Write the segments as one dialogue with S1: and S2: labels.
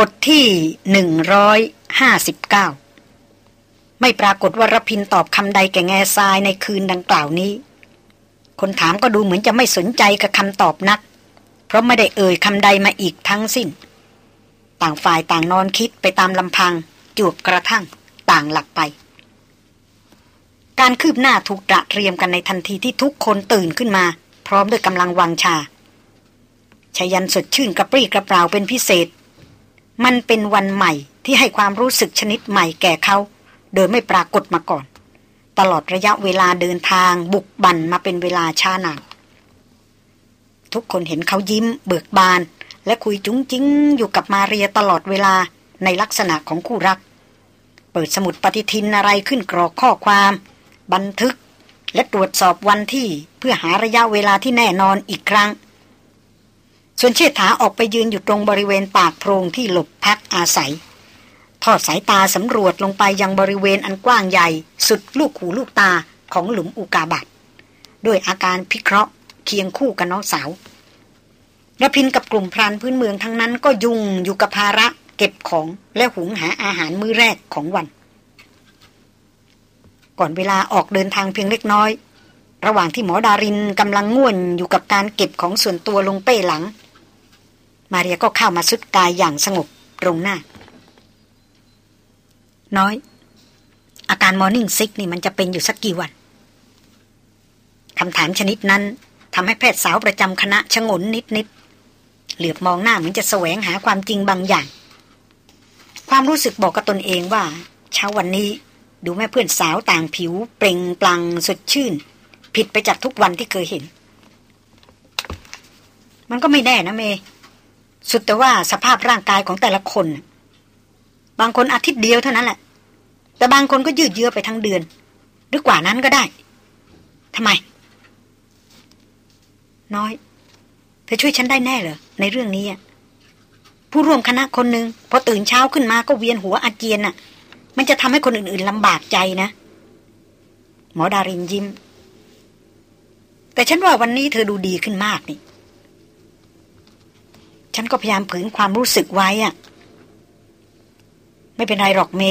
S1: บทที่หนึ่งร้อยห้าสิบเก้าไม่ปรากฏว่ารพินตอบคำใดแก่แง่ทรายในคืนดังกล่าวนี้ คนถามก็ดูเหมือนจะไม่สนใจกับคำตอบนัก เพราะไม่ได้เอ่ยคำใดมาอีกทั้งสิ้น ต่างฝ่ายต่างนอนคิดไปตามลำพังจวบกระทั่งต่างหลับไป การคืบหน้าถูกตระเตรียมกันในทันทีที่ทุกคนตื่นขึ้นมา พร้อมด้วยกำลังวังชาชายันสดชื่นกระปรี้กระเปร่าเป็นพิเศษ มันเป็นวันใหม่ที่ให้ความรู้สึกชนิดใหม่แก่เขา โดยไม่ปรากฏมาก่อน ตลอดระยะเวลาเดินทางบุกบั่นมาเป็นเวลาช้านานทุกคนเห็นเขายิ้ม เบิกบาน และคุยจุ้งจิ้งอยู่กับมาเรียตลอดเวลาในลักษณะของคู่รัก เปิดสมุดปฏิทินอะไรขึ้นกรอกข้อความ บันทึก และตรวจสอบวันที่เพื่อหาระยะเวลาที่แน่นอนอีกครั้ง ส่วนเชษฐาออกไปยืนอยู่ตรงบริเวณปากโพรงที่หลบพักอาศัย ทอดสายตาสำรวจลงไปยังบริเวณอันกว้างใหญ่ สุดลูกหูลูกตาของหลุมอุกาบัตด้วยอาการพิเคราะห์เคียงคู่กับน้องสาวระพินกับกลุ่มพรานพื้นเมืองทั้งนั้นก็ยุ่งอยู่กับภาระเก็บของและหุงหาอาหารมื้อแรกของวัน ก่อนเวลาออกเดินทางเพียงเล็กน้อย ระหว่างที่หมอดารินกำลังง่วนอยู่กับการเก็บของส่วนตัวลงเป้หลัง มาเรียก็เข้ามาสุดกายอย่างสงบตรงหน้า น้อย อาการมอร์นิ่งซิกนี่มันจะเป็นอยู่สักกี่วันคำถามชนิดนั้นทำให้แพทย์สาวประจำคณะชงนนิดนิดเหลือบมองหน้าเหมือนจะแสวงหาความจริงบางอย่าง ความรู้สึกบอกกับตนเองว่า เช้าวันนี้ดูแม่เพื่อนสาวต่างผิว เปล่งปลั่งสดชื่น ผิดไปจากทุกวันที่เคยเห็น มันก็ไม่แน่นะเม สุดแต่ว่าสภาพร่างกายของแต่ละคน บางคนอาทิตย์เดียวเท่านั้นแหละ แต่บางคนก็ยืดเยื้อไปทั้งเดือน หรือกว่านั้นก็ได้ทำไม น้อย เธอช่วยฉันได้แน่เหรอ ในเรื่องนี้ผู้ร่วมคณะคนหนึ่งพอตื่นเช้าขึ้นมาก็เวียนหัวอาเจียนน่ะ มันจะทำให้คนอื่นๆลำบากใจนะ หมอดารินยิ้ม แต่ฉันว่าวันนี้เธอดูดีขึ้นมากนี่ ฉันก็พยายามผืนความรู้สึกไว้อะไม่เป็นไรหรอกเม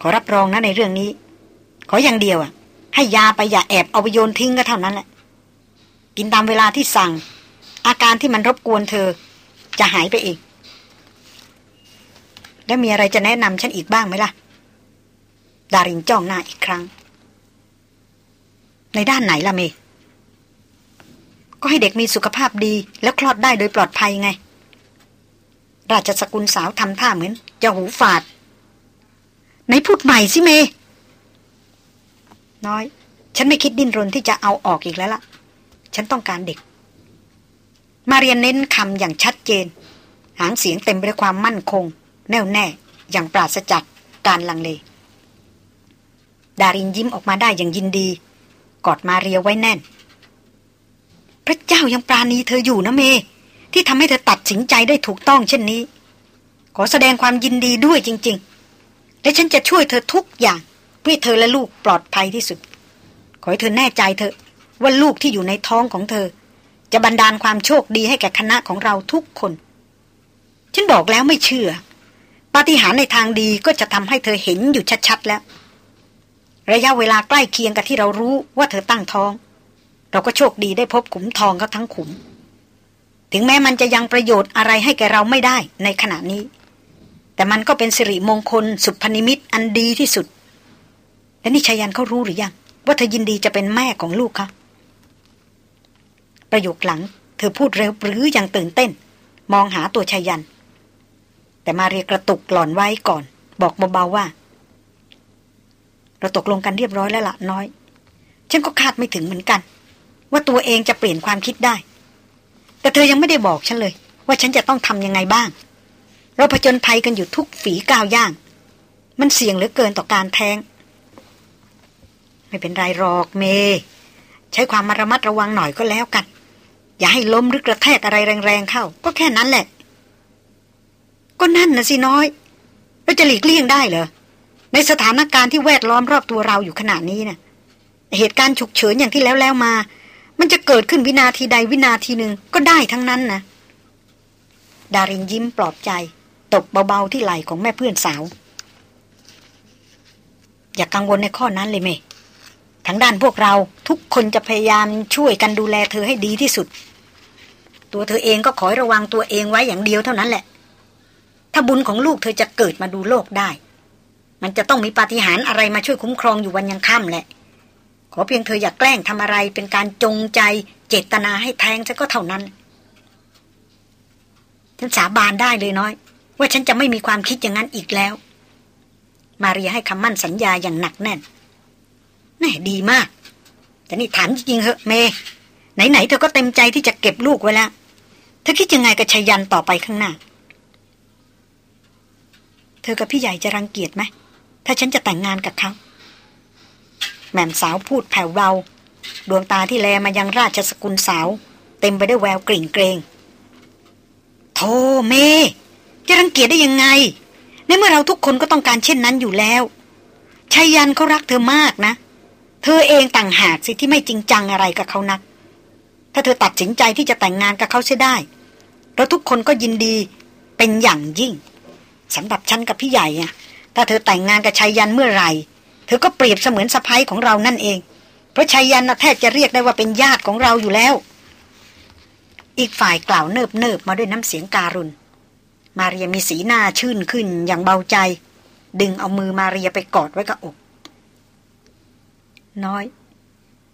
S1: ขอรับรองนะในเรื่องนี้ ขออย่างเดียวอะให้ยาไปอย่าแอบเอาไปโยนทิ้งก็เท่านั้นแหละ กินตามเวลาที่สั่ง อาการที่มันรบกวนเธอ จะหายไปเอง แล้วมีอะไรจะแนะนำฉันอีกบ้างไหมล่ะ ดารินจ้องหน้าอีกครั้ง ในด้านไหนล่ะเม ก็ให้เด็กมีสุขภาพดีแล้วคลอดได้โดยปลอดภัยไง ราชสกุลสาวทำท่าเหมือน จะหูฝาดไหนพูดใหม่สิเม น้อย ฉันไม่คิดดิ้นรนที่จะเอาออกอีกแล้วล่ะ ฉันต้องการเด็ก มาเรียนเน้นคำอย่างชัดเจน หางเสียงเต็มไปด้วยความมั่นคง แน่วแน่ อย่างปราศจากการลังเล ดารินยิ้มออกมาได้อย่างยินดี กอดมาเรียไว้แน่น พระเจ้ายังปราณีเธออยู่นะเม ที่ทำให้เธอตัดสินใจได้ถูกต้องเช่นนี้ ขอแสดงความยินดีด้วยจริง ๆ และฉันจะช่วยเธอทุกอย่าง เพื่อเธอและลูกปลอดภัยที่สุด ขอให้เธอแน่ใจเถอะว่าลูกที่อยู่ในท้องของเธอ จะบันดาลความโชคดีให้แก่คณะของเราทุกคน ฉันบอกแล้วไม่เชื่อ ปาฏิหาริย์ในทางดีก็จะทำให้เธอเห็นอยู่ชัดๆแล้ว ระยะเวลาใกล้เคียงกับที่เรารู้ว่าเธอตั้งท้อง เราก็โชคดีได้พบขุมทองเขาทั้งขุม ถึงแม้มันจะยังประโยชน์อะไรให้แกเราไม่ได้ในขณะนี้ แต่มันก็เป็นสิริมงคลสุพนิมิตอันดีที่สุด และนี่ชายันเขารู้หรือยัง ว่าเธอยินดีจะเป็นแม่ของลูกเขาประโยคหลัง เธอพูดเร็วหรืออย่างตื่นเต้น มองหาตัวชายัน แต่มาเรียกระตุกหล่อนไว้ก่อน บอกเบาๆว่า เราตกลงกันเรียบร้อยแล้วละน้อย ฉันก็คาดไม่ถึงเหมือนกัน ว่าตัวเองจะเปลี่ยนความคิดได้ แต่เธอยังไม่ได้บอกฉันเลย ว่าฉันจะต้องทำยังไงบ้าง เราผจญภัยกันอยู่ทุกฝีก้าวย่าง มันเสี่ยงเหลือเกินต่อการแทง ไม่เป็นไรหรอกเม ใช้ความมาระมัดระวังหน่อยก็แล้วกัน อย่าให้ล้มหรือกระแทกอะไรแรงๆเข้า ก็แค่นั้นแหละ ก็นั่นนะสิน้อยเราจะหลีกเลี่ยงได้เหรอในสถานการณ์ที่แวดล้อมรอบตัวเราอยู่ขนาดนี้นะ่ะเหตุการณ์ฉุกเฉินอย่างที่แล้วแล้วมา มันจะเกิดขึ้นวินาทีใดวินาทีหนึ่งก็ได้ทั้งนั้นนะดารินยิ้มปลอบใจตตบเบาๆที่ไหล่ของแม่เพื่อนสาว อย่ากกังวลในข้อนั้นเลยเมทางด้านพวกเราทุกคนจะพยายามช่วยกันดูแลเธอให้ดีที่สุด ตัวเธอเองก็ขอระวังตัวเองไว้อย่างเดียวเท่านั้นแหละ ถ้าบุญของลูกเธอจะเกิดมาดูโลกได้ มันจะต้องมีปาฏิหาริย์อะไรมาช่วยคุ้มครองอยู่วันยังค่ำแหละ ขอเพียงเธออย่ากแกล้งทำอะไรเป็นการจงใจเจตนาให้แทงซะก็เท่านั้น ฉันสาบานได้เลยน้อย ว่าฉันจะไม่มีความคิดอย่างนั้นอีกแล้ว มาเรียให้คำมั่นสัญญาอย่างหนักแน่นแน่ดีมาก แต่นี่ถามจริงเหอะเม ไหนๆเธอก็เต็มใจที่จะเก็บลูกไว้แล้ว เธอคิดยังไงกับชายันต่อไปข้างหน้า เธอกับพี่ใหญ่จะรังเกียจไหม ถ้าฉันจะแต่งงานกับเขา แม่มสาวพูดแผ่วเบาดวงตาที่แลมายังราชสกุลสาว เต็มไปด้วยแววกริ่งเกรงโธเม จะรังเกียจได้ยังไง ในเมื่อเราทุกคนก็ต้องการเช่นนั้นอยู่แล้วชายันเขารักเธอมากนะ เธอเองต่างหากสิที่ไม่จริงจังอะไรกับเขานัก ถ้าเธอตัดสินใจที่จะแต่งงานกับเขาเสียได้เราทุกคนก็ยินดีเป็นอย่างยิ่งสำหรับฉันกับพี่ใหญ่อะถ้าเธอแต่งงานกับชายยันเมื่อไหร่ เธอก็เปรียบเสมือนสะพ้ยของเรานั่นเอง เพราะชายยันนะแทบจะเรียกได้ว่าเป็นญาติของเราอยู่แล้ว อีกฝ่ายกล่าวเนิบเนิบมาด้วยน้ำเสียงการุณ มาเรียมีสีหน้าชื่นขึ้นอย่างเบาใจ ดึงเอามือมาเรียไปกอดไว้กับอก น้อย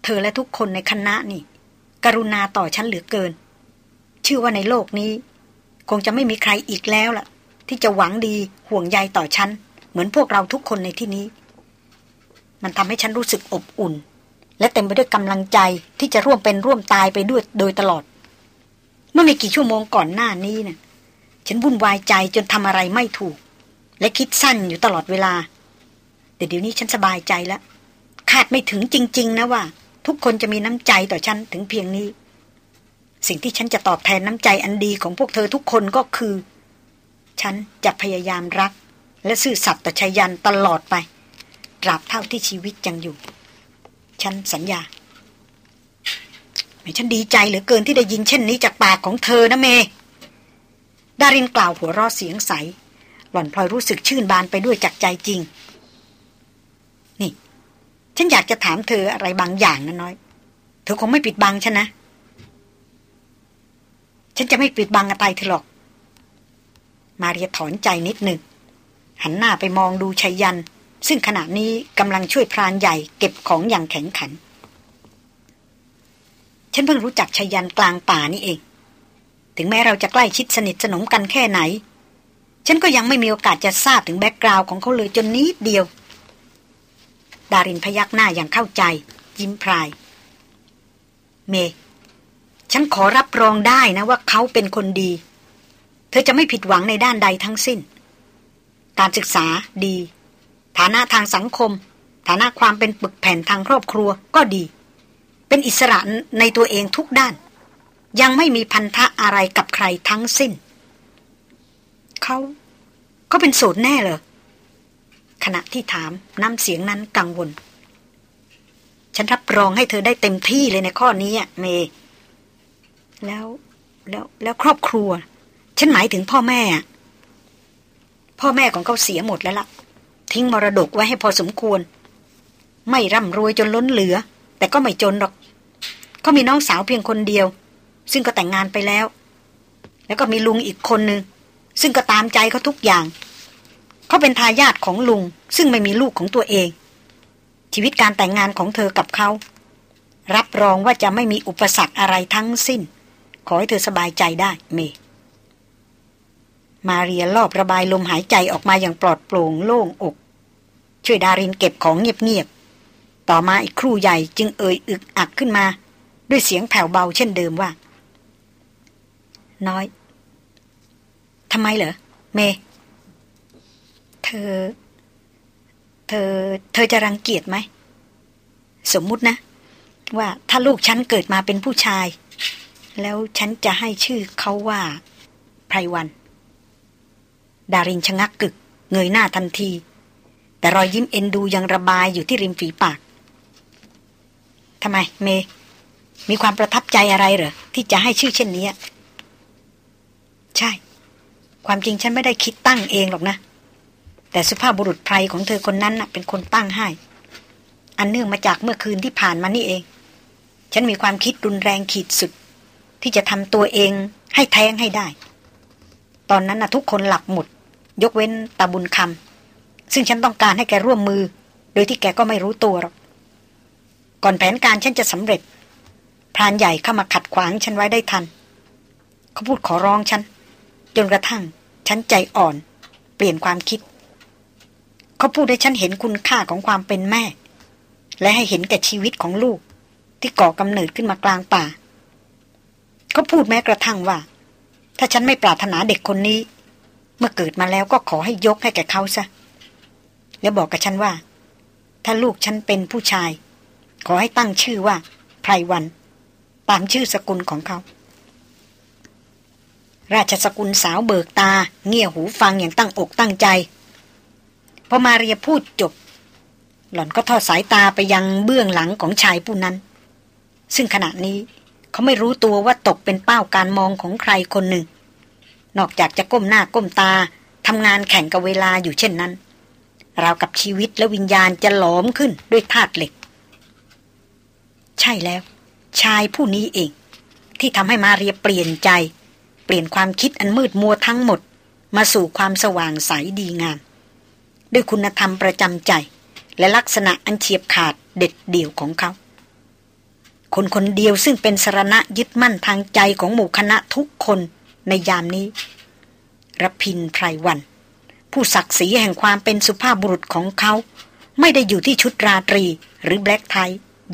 S1: เธอและทุกคนในคณะนี่ กรุณาต่อฉันเหลือเกิน ชื่อว่าในโลกนี้ คงจะไม่มีใครอีกแล้วล่ะ ที่จะหวังดีห่วงใยต่อฉันเหมือนพวกเราทุกคนในที่นี้ มันทำให้ฉันรู้สึกอบอุ่น และเต็มไปด้วยกำลังใจที่จะร่วมเป็นร่วมตายไปด้วยโดยตลอด เมื่อไม่กี่ชั่วโมงก่อนหน้านี้นะ่ะฉันวุ่นวายใจจนทำอะไรไม่ถูก และคิดสั้นอยู่ตลอดเวลา แต่เดี๋ยวนี้ฉันสบายใจแล้วคาดไม่ถึงจริง ๆ นะว่า ทุกคนจะมีน้ำใจต่อฉันถึงเพียงนี้ สิ่งที่ฉันจะตอบแทนน้ำใจอันดีของพวกเธอทุกคนก็คือ ฉันจะพยายามรัก และซื่อสัตย์ต่อชายันตลอดไป ตราบเท่าที่ชีวิตยังอยู่ ฉันสัญญาไม่ฉันดีใจเหลือเกินที่ได้ยินเช่นนี้จากปากของเธอนะเม ดารินกล่าวหัวรอเสียงใส หล่อนพลอยรู้สึกชื่นบานไปด้วยจากใจจริง นี่ ฉันอยากจะถามเธออะไรบางอย่างนะน้อย เธอคงไม่ปิดบังฉันนะ ฉันจะไม่ปิดบังอะไรเธอหรอก มาเรียถอนใจนิดหนึ่งหันหน้าไปมองดูชัยยัน ซึ่งขณะนี้กำลังช่วยพรานใหญ่เก็บของอย่างแข็งขัน ฉันเพิ่งรู้จักชยยันกลางป่านี่เอง ถึงแม้เราจะใกล้ชิดสนิทสนมกันแค่ไหน ฉันก็ยังไม่มีโอกาสจะทราบถึงแบ็กกราวน์ของเขาเลยจนนิดเดียว ดารินพยักหน้าอย่างเข้าใจ ยิ้มพราย เม ฉันขอรับรองได้นะว่าเขาเป็นคนดี เธอจะไม่ผิดหวังในด้านใดทั้งสิ้น การศึกษาดี ฐานะทางสังคม ฐานะความเป็นปึกแผ่นทางครอบครัวก็ดี เป็นอิสระในตัวเองทุกด้าน ยังไม่มีพันธะอะไรกับใครทั้งสิ้น เขาเขาเป็นโสดแน่เหรอขณะที่ถามน้ำเสียงนั้นกังวล ฉันรับรองให้เธอได้เต็มที่เลยในข้อนี้เม แล้วแล้วแล้วครอบครัว ฉันหมายถึงพ่อแม่ พ่อแม่ของเขาเสียหมดแล้วละ่ะ ทิ้งมรดกไว้ให้พอสมควร ไม่ร่ำรวยจนล้นเหลือ แต่ก็ไม่จนหรอก เขามีน้องสาวเพียงคนเดียว ซึ่งก็แต่งงานไปแล้ว แล้วก็มีลุงอีกคนนึง ซึ่งก็ตามใจเขาทุกอย่าง เขาเป็นทายาทของลุง ซึ่งไม่มีลูกของตัวเอง ชีวิตการแต่งงานของเธอกับเขา รับรองว่าจะไม่มีอุปสรรคอะไรทั้งสิ้น ขอให้เธอสบายใจได้เมมาเรียรอบระบายลมหายใจออกมาอย่างปลอดโปร่งโล่งอก ช่วยดารินเก็บของเงียบๆ ต่อมาอีกครู่ใหญ่จึงเอ่ยอึกอักขึ้นมา ด้วยเสียงแผ่วเบาเช่นเดิมว่า น้อยทำไมเหรอ เม เธอ เธอ เธอจะรังเกียจไหม สมมุตินะ ว่าถ้าลูกฉันเกิดมาเป็นผู้ชาย แล้วฉันจะให้ชื่อเขาว่าไพรวัน ดารินชะงักกึก เงยหน้าทันที แต่รอยยิ้มเอ็นดูยังระบายอยู่ที่ริมฝีปากทำไม เม มีความประทับใจอะไรเหรอ ที่จะให้ชื่อเช่นนี้ ใช่ ความจริงฉันไม่ได้คิดตั้งเองหรอกนะ แต่สุภาพบุรุษไพรของเธอคนนั้นนะ่ะเป็นคนตั้งให้ อันเนื่องมาจากเมื่อคืนที่ผ่านมานี่เอง ฉันมีความคิดรุนแรงขีดสุด ที่จะทำตัวเองให้แท้งให้ได้ ตอนนั้นนะทุกคนหลับหมด ยกเว้นตาบุญคำ ซึ่งฉันต้องการให้แกร่วมมือ โดยที่แกก็ไม่รู้ตัวหรอก ก่อนแผนการฉันจะสำเร็จ พรานใหญ่เข้ามาขัดขวางฉันไว้ได้ทัน เขาพูดขอร้องฉัน จนกระทั่ง ฉันใจอ่อน เปลี่ยนความคิด เขาพูดให้ฉันเห็นคุณค่าของความเป็นแม่ และให้เห็นแก่ชีวิตของลูก ที่ก่อกำเนิดขึ้นมากลางป่า เขาพูดแม้กระทั่งว่า ถ้าฉันไม่ปรารถนาเด็กคนนี้ เมื่อเกิดมาแล้วก็ขอให้ยกให้แก่เขาซะ แล้วบอกกับฉันว่า ถ้าลูกฉันเป็นผู้ชาย ขอให้ตั้งชื่อว่าไพรวัน ตามชื่อสกุลของเขา ราชสกุลสาวเบิกตา เงี่ยหูฟังอย่างตั้งอกตั้งใจ พอมาเรียพูดจบ หล่อนก็ทอดสายตาไปยังเบื้องหลังของชายผู้นั้น ซึ่งขณะนี้เขาไม่รู้ตัวว่าตกเป็นเป้าการมองของใครคนหนึ่ง นอกจากจะก้มหน้าก้มตาทำงานแข่งกับเวลาอยู่เช่นนั้น ราวกับชีวิตและวิญญาณจะหลอมขึ้นด้วยธาตุเหล็ก ใช่แล้ว ชายผู้นี้เอง ที่ทำให้มาเรียเปลี่ยนใจ เปลี่ยนความคิดอันมืดมัวทั้งหมด มาสู่ความสว่างใสดีงาม ด้วยคุณธรรมประจำใจ และลักษณะอันเฉียบขาดเด็ดเดี่ยวของเขา คนคนเดียวซึ่งเป็นสรณะยึดมั่นทางใจของหมู่คณะทุกคนในยามนี้รพินไพรวัน ผู้ศักดิ์ศรีแห่งความเป็นสุภาพบุรุษของเขา ไม่ได้อยู่ที่ชุดราตรี หรือแบล็กไท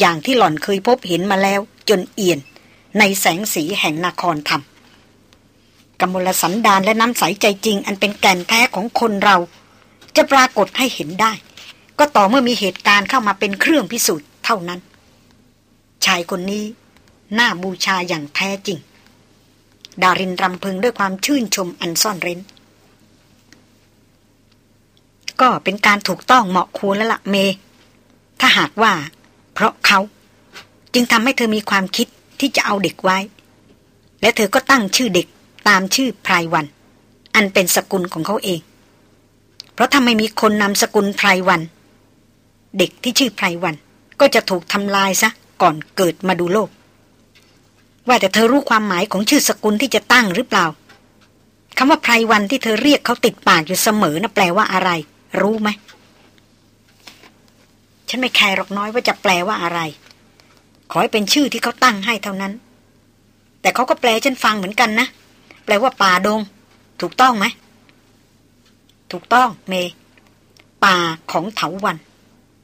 S1: อย่างที่หล่อนเคยพบเห็นมาแล้วจนเอียน ในแสงสีแห่งนครธรรมกมลสันดานและน้ำใสใจจริง อันเป็นแก่นแท้ของคนเรา จะปรากฏให้เห็นได้ ก็ต่อเมื่อมีเหตุการณ์เข้ามาเป็นเครื่องพิสูจน์เท่านั้น ชายคนนี้น่าบูชาอย่างแท้จริง ดารินรำพึงด้วยความชื่นชมอันซ่อนเร้น ก็เป็นการถูกต้องเหมาะควรแล้วละเม ถ้าหากว่า เพราะเขา จึงทำให้เธอมีความคิดที่จะเอาเด็กไว้ และเธอก็ตั้งชื่อเด็กตามชื่อไพรวัน อันเป็นสกุลของเขาเอง เพราะถ้าไม่มีคนนำสกุลไพรวัน เด็กที่ชื่อไพรวัน ก็จะถูกทำลายซะก่อนเกิดมาดูโลก ว่าแต่เธอรู้ความหมายของชื่อสกุลที่จะตั้งหรือเปล่าคำว่าไพรวันที่เธอเรียกเขาติดปากอยู่เสมอน่ะแปลว่าอะไร รู้ไหม ฉันไม่แคร์หรอกน้อยว่าจะแปลว่าอะไร ขอให้เป็นชื่อที่เขาตั้งให้เท่านั้น แต่เขาก็แปลฉันฟังเหมือนกันนะ แปลว่าป่าดง ถูกต้องไหม ถูกต้องเม ป่าของเถาวัน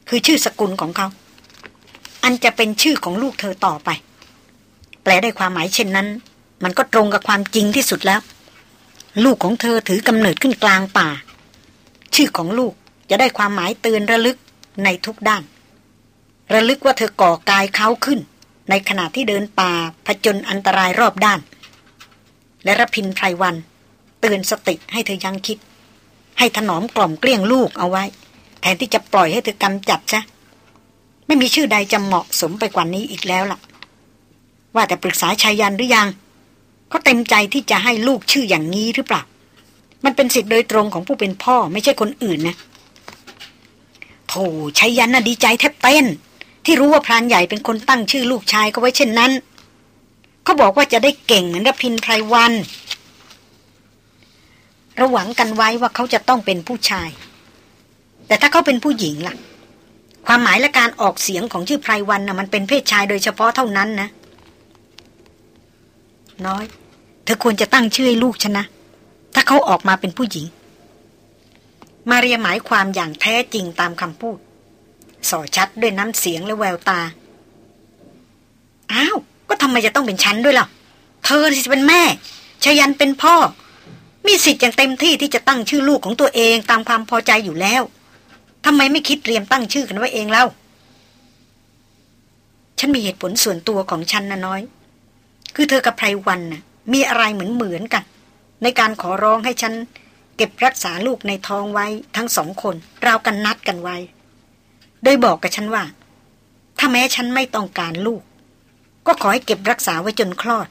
S1: คือชื่อสกุลของเขา อันจะเป็นชื่อของลูกเธอต่อไป แปลได้ความหมายเช่นนั้น มันก็ตรงกับความจริงที่สุดแล้ว ลูกของเธอถือกำเนิดขึ้นกลางป่า ชื่อของลูกจะได้ความหมายเตือนระลึกในทุกด้าน ระลึกว่าเธอก่อกายเขาขึ้น ในขณะที่เดินป่าผจญอันตรายรอบด้าน และรพินไพรวัน เตือนสติให้เธอยังคิด ให้ถนอมกล่อมเกลี้ยงลูกเอาไว้ แทนที่จะปล่อยให้เธอกำจัดซะไม่มีชื่อใดจะเหมาะสมไปกว่านี้อีกแล้วล่ะ ว่าแต่ปรึกษาชายยันหรือยังเขาเต็มใจที่จะให้ลูกชื่ออย่างนี้หรือเปล่า มันเป็นสิทธิ์โดยตรงของผู้เป็นพ่อไม่ใช่คนอื่นนะโธ่ชายยันน่ะดีใจแทบเต้น ที่รู้ว่าพรานใหญ่เป็นคนตั้งชื่อลูกชายก็ไว้เช่นนั้นเขาบอกว่าจะได้เก่งเหมือนกับพินไพรวันระหวังกันไว้ว่าเขาจะต้องเป็นผู้ชาย แต่ถ้าเขาเป็นผู้หญิงล่ะ ความหมายและการออกเสียงของชื่อไพรวันนะ่ะมันเป็นเพศชายโดยเฉพาะเท่านั้นนะ น้อย เธอควรจะตั้งชื่อให้ลูกฉันนะ ถ้าเขาออกมาเป็นผู้หญิง มาเรียหมายความอย่างแท้จริงตามคำพูดส่อชัดด้วยน้ำเสียงและแววตา อ้าว ก็ทำไมจะต้องเป็นฉันด้วยล่ะ เธอที่เป็นแม่ ชยันเป็นพ่อ มีสิทธิ์อย่างเต็มที่ที่จะตั้งชื่อลูกของตัวเองตามความพอใจอยู่แล้วทำไมไม่คิดเตรียมตั้งชื่อกันไว้เองเล่า ฉันมีเหตุผลส่วนตัวของฉันนะน้อย คือเธอกับไพรวันนะ่ะ มีอะไรเหมือนเหมือนกัน ในการขอร้องให้ฉัน เก็บรักษาลูกในท้องไว้ทั้งสองคนราวกันนัดกันไว้ โดยบอกกับฉันว่า ถ้าแม้ฉันไม่ต้องการลูก ก็ขอให้เก็บรักษาไว้จนคลอด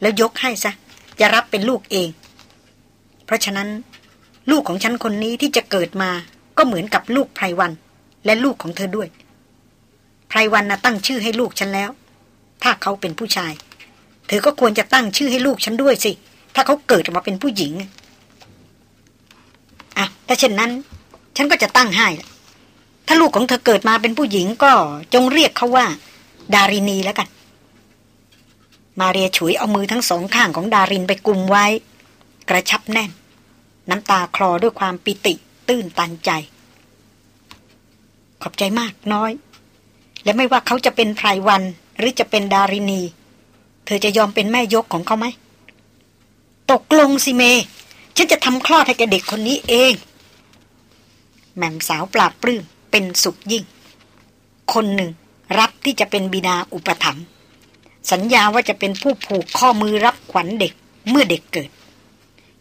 S1: แล้วยกให้ซะจะรับเป็นลูกเอง เพราะฉะนั้น ลูกของฉันคนนี้ที่จะเกิดมาก็เหมือนกับลูกไพรวัน และลูกของเธอด้วยไพรวันนะ่ะตั้งชื่อให้ลูกฉันแล้ว ถ้าเขาเป็นผู้ชาย เธอก็ควรจะตั้งชื่อให้ลูกฉันด้วยสิ ถ้าเขาเกิดมาเป็นผู้หญิง อะ ถ้าเช่นนั้น ฉันก็จะตั้งให้ ถ้าลูกของเธอเกิดมาเป็นผู้หญิงก็จงเรียกเขาว่า ดารินีแล้วกัน มาเรียฉุยเอามือทั้งสองข้างของดารินไปกุมไว้ กระชับแน่น น้ำตาคลอด้วยความปิติ ตื้นตันใจ ขอบใจมากน้อย และไม่ว่าเขาจะเป็นไพรวันหรือจะเป็นดารินี เธอจะยอมเป็นแม่ยกของเขาไหม ตกลงสิเม ฉันจะทำคลอดให้แกเด็กคนนี้เอง แม่มสาวปราบปลื้มเป็นสุขยิ่ง คนหนึ่งรับที่จะเป็นบิดาอุปถัมภ์สัญญาว่าจะเป็นผู้ผูกข้อมือรับขวัญเด็กเมื่อเด็กเกิด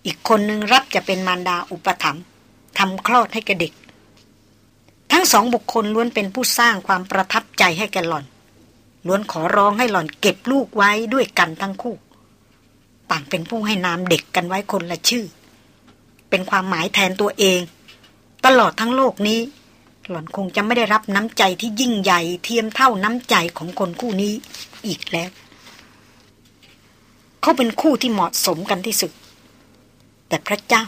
S1: อีกคนหนึ่งรับจะเป็นมารดาอุปถัมภ์ทำคลอดให้แกเด็ก ทั้งสองบุคคลล้วนเป็นผู้สร้างความประทับใจให้แกหล่อน ล้วนขอร้องให้หล่อนเก็บลูกไว้ด้วยกันทั้งคู่ ต่างเป็นผู้ให้นามเด็กกันไว้คนละชื่อ เป็นความหมายแทนตัวเอง ตลอดทั้งโลกนี้ หล่อนคงจะไม่ได้รับน้ำใจที่ยิ่งใหญ่เทียมเท่าน้ำใจของคนคู่นี้อีกแล้ว เขาเป็นคู่ที่เหมาะสมกันที่สุด แต่พระเจ้า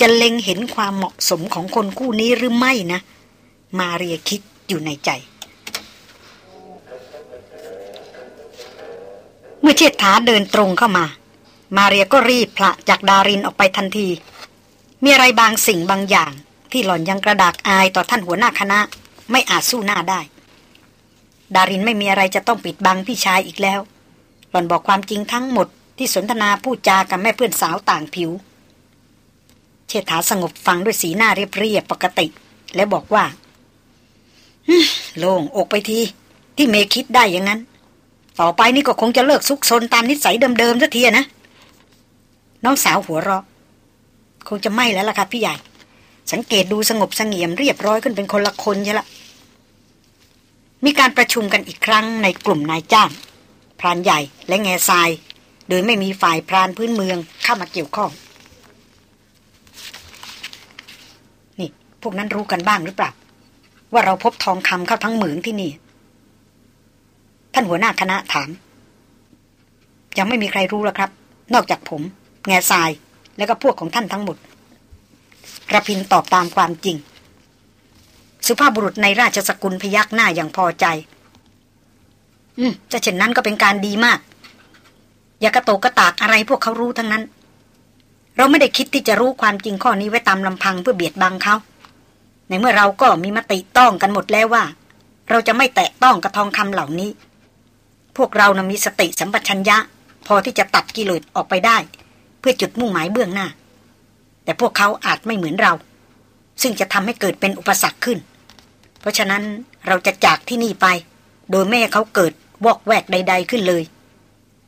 S1: จะเล็งเห็นความเหมาะสมของคนคู่นี้หรือไม่นะ มาเรียคิดอยู่ในใจ เมื่อเชิดถาเดินตรงเข้ามา มาเรียก็รีบพละจากดารินออกไปทันที มีอะไรบางสิ่งบางอย่าง ที่หล่อนยังกระดากอายต่อท่านหัวหน้าคณะ ไม่อาจสู้หน้าได้ ดารินไม่มีอะไรจะต้องปิดบังพี่ชายอีกแล้ว หล่อนบอกความจริงทั้งหมดที่สนทนาพูดจากับแม่เพื่อนสาวต่างผิว เชษฐาสงบฟังด้วยสีหน้าเรียบๆปกติ และบอกว่าโล่งอกไปที ที่เมคิดได้อย่างนั้น ต่อไปนี่ก็คงจะเลิกซุกซนตามนิสัยเดิมๆสักทีนะ น้องสาวหัวเราะคงจะไม่แล้วล่ะครับพี่ใหญ่ สังเกตดูสงบสงเงียมเรียบร้อยขึ้นเป็นคนละคนใช่ละ มีการประชุมกันอีกครั้งในกลุ่มนายจ้าง พรานใหญ่และแง่ทราย โดยไม่มีฝ่ายพรานพื้นเมืองเข้ามาเกี่ยวข้อง นี่ พวกนั้นรู้กันบ้างหรือเปล่า ว่าเราพบทองคำเข้าทั้งเหมืองที่นี่ ท่านหัวหน้าคณะถาม ยังไม่มีใครรู้แล้วครับ นอกจากผม แง่ทราย และก็พวกของท่านทั้งหมดกระพินตอบตามความจริง สุภาพบุรุษในราชสกุลพยักหน้าอย่างพอใจ อืมจะเช่นนั้นก็เป็นการดีมาก อย่ากระโตกกระตากอะไรพวกเขารู้ทั้งนั้น เราไม่ได้คิดที่จะรู้ความจริงข้อนี้ไว้ตามลำพังเพื่อเบียดบังเขา ในเมื่อเราก็มีมติต้องกันหมดแล้วว่า เราจะไม่แตะต้องกระทองคำเหล่านี้ พวกเรานะมีสติสัมปชัญญะ พอที่จะตัดกิเลสออกไปได้ เพื่อจุดมุ่งหมายเบื้องหน้า แต่พวกเขาอาจไม่เหมือนเรา ซึ่งจะทำให้เกิดเป็นอุปสรรคขึ้น เพราะฉะนั้นเราจะจากที่นี่ไป โดยแม่เขาเกิดวอกแวกใด ๆขึ้นเลย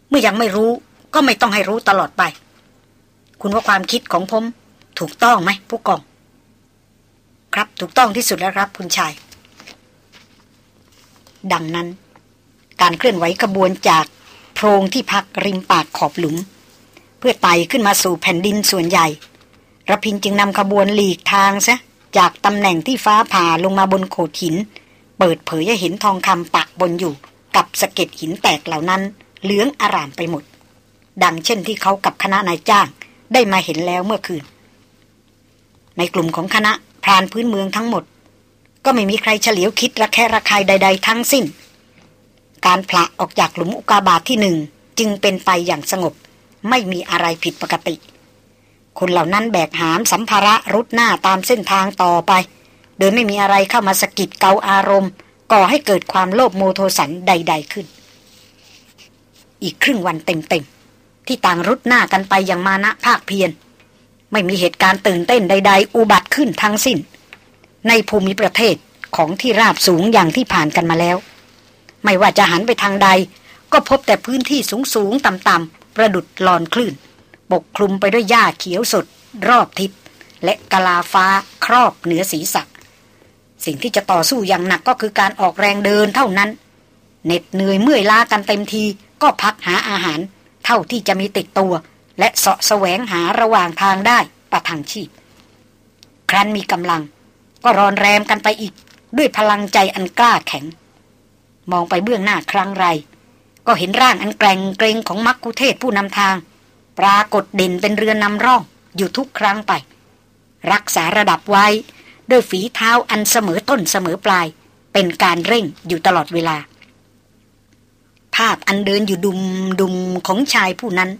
S1: เมื่อยังไม่รู้ก็ไม่ต้องให้รู้ตลอดไป คุณว่าความคิดของผมถูกต้องไหมผู้กอง ครับถูกต้องที่สุดแล้วครับ คุณชาย ดังนั้น การเคลื่อนไหวขบวนจากโพรงที่พักริมปากขอบหลุม พื่อไต่ขึ้นมาสู่แผ่นดินส่วนใหญ่ระพินจึงนำขบวนหลีกทางซะจากตำแหน่งที่ฟ้าผ่าลงมาบนโขดหิน เปิดเผยให้เห็นทองคำปักบนอยู่ กับสะเก็ดหินแตกเหล่านั้น เหลืองอารามไปหมด ดังเช่นที่เขากับคณะนายจ้างได้มาเห็นแล้วเมื่อคืน ในกลุ่มของคณะพรานพื้นเมืองทั้งหมด ก็ไม่มีใครเฉลียวคิดระแคะระคายใด ๆ ทั้งสิ้น การผละออกจากหลุมอุกาบาตทที่หนึ่งจึงเป็นไปอย่างสงบ ไม่มีอะไรผิดปกติ คนเหล่านั้นแบกหามสัมภาระรุดหน้าตามเส้นทางต่อไป โดยไม่มีอะไรเข้ามาสะกิดเกาอารมณ์ ก่อให้เกิดความโลภโมโทสันใด ๆขึ้น อีกครึ่งวันเต็มๆ ที่ต่างรุดหน้ากันไปอย่างมานะภาคเพียรไม่มีเหตุการณ์ตื่นเต้นใด ๆ อุบัติขึ้นทั้งสิ้น ในภูมิประเทศของที่ราบสูงอย่างที่ผ่านกันมาแล้ว ไม่ว่าจะหันไปทางใด ก็พบแต่พื้นที่สูงสูงต่ำๆ ประดุดลอนคลื่น ปกคลุมไปด้วยหญ้าเขียวสด รอบทิศและกลาฟ้าครอบเหนือศีรษะสิ่งที่จะต่อสู้อย่างหนักก็คือการออกแรงเดินเท่านั้นเหน็ดเหนื่อยเมื่อยล้ากันเต็มทีก็พักหาอาหาร เท่าที่จะมีติดตัว และเสาะแสวงหาระหว่างทางได้ประทังชีพ ครั้นมีกำลัง ก็รอนแรมกันไปอีก ด้วยพลังใจอันกล้าแข็ง มองไปเบื้องหน้าครั้งไร ก็เห็นร่างอันแกร่งเกรงของมักคุเทศผู้นำทาง ปรากฏเด่นเป็นเรือนนำร่องอยู่ทุกครั้งไป รักษาระดับไว้ด้วยฝีเท้าอันเสมอต้นเสมอปลาย เป็นการเร่งอยู่ตลอดเวลา ภาพอันเดินอยู่ดุมดุมของชายผู้นั้น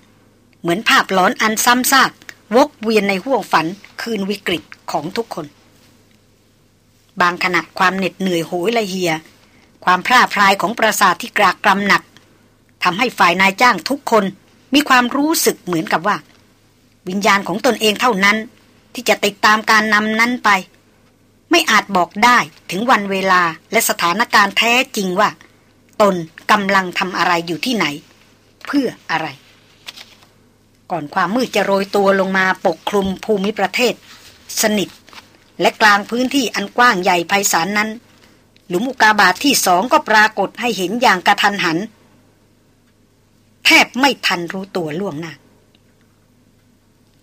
S1: เหมือนภาพหลอนอันซ้ำซากวกเวียนในห้วงฝันคืนวิกฤตของทุกคน บางขณะความเหน็ดเหนื่อยโหยละเหีย ความพร่าพรายของประสาทที่กรากกรำหนัก ทำให้ฝ่ายนายจ้างทุกคนมีความรู้สึกเหมือนกับว่า วิญญาณของตนเองเท่านั้น ที่จะติดตามการนำนั้นไป ไม่อาจบอกได้ถึงวันเวลาและสถานการณ์แท้จริงว่า ตนกำลังทำอะไรอยู่ที่ไหน เพื่ออะไร ก่อนความมืดจะโรยตัวลงมาปกคลุมภูมิประเทศ สนิท และกลางพื้นที่อันกว้างใหญ่ไพศาลนั้น หลุมอุกาบาทที่สองก็ปรากฏให้เห็นอย่างกระทันหัน แทบไม่ทันรู้ตัวล่วงหน้า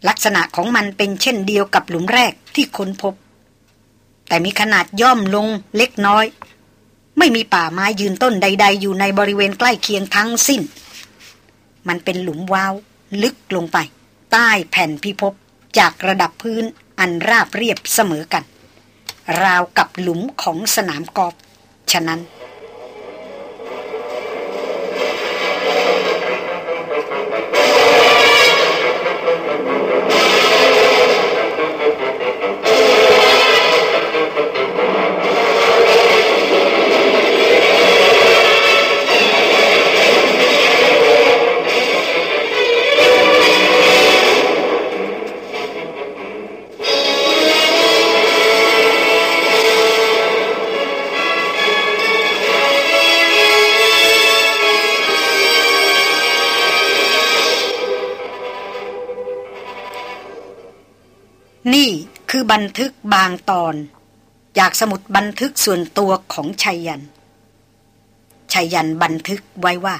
S1: ลักษณะของมันเป็นเช่นเดียวกับหลุมแรกที่ค้นพบ แต่มีขนาดย่อมลงเล็กน้อย ไม่มีป่าไม้ยืนต้นใด ๆ อยู่ในบริเวณใกล้เคียงทั้งสิ้น มันเป็นหลุมวาว ลึกลงไป ใต้แผ่นพิภพจากระดับพื้นอันราบเรียบเสมอกัน ราวกับหลุมของสนามกอล์ฟฉะนั้น บันทึกบางตอน จากสมุดบันทึกส่วนตัวของชัยยันชัยยันบันทึกไว้ว่า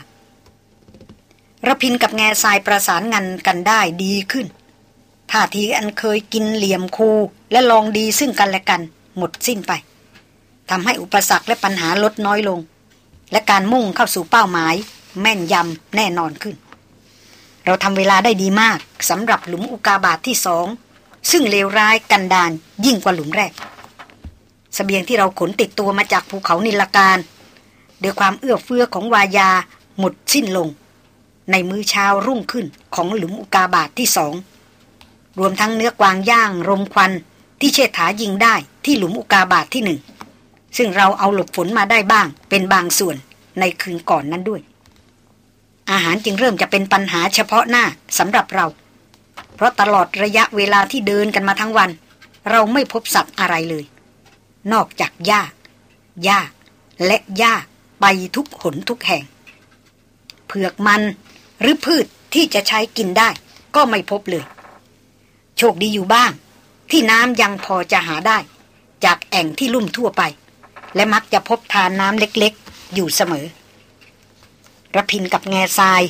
S1: ระพินกับแง่ทรายประสานงานกันได้ดีขึ้นท่าทีอันเคยกินเหลี่ยมคูและลองดีซึ่งกันและกัน หมดสิ้นไปทำให้อุปสรรคและปัญหาลดน้อยลง และการมุ่งเข้าสู่เป้าหมาย แม่นยำแน่นอนขึ้น เราทำเวลาได้ดีมากสำหรับหลุมอุกาบาทที่สอง ซึ่งเลวร้ายกันดานยิ่งกว่าหลุมแรกสเสบียงที่เราขนติดตัวมาจากภูเขานิลการด้วยความเอื้อเฟื้อของวายาหมดสิ้นลง ในมื้อเช้ารุ่งขึ้นของหลุมอุกาบาทที่สองรวมทั้งเนื้อกวางย่างรมควันที่เชษฐายิงได้ที่หลุมอุกาบาทที่หนึ่งซึ่งเราเอาหลบฝนมาได้บ้าง เป็นบางส่วนในคืนก่อนนั้นด้วย อาหารจึงเริ่มจะเป็นปัญหาเฉพาะหน้าสำหรับเรา ราะตลอดระยะเวลาที่เดินกันมาทั้งวัน เราไม่พบสัตว์อะไรเลย นอกจากหญ้าหญ้าและหญ้าไปทุกหนทุกแห่ง เผือกมันหรือพืชที่จะใช้กินได้ ก็ไม่พบเลย โชคดีอยู่บ้าง ที่น้ำยังพอจะหาได้ จากแอ่งที่ลุ่มทั่วไป และมักจะพบทานน้ำเล็กๆ อยู่เสมอระพินกับแง่ทราย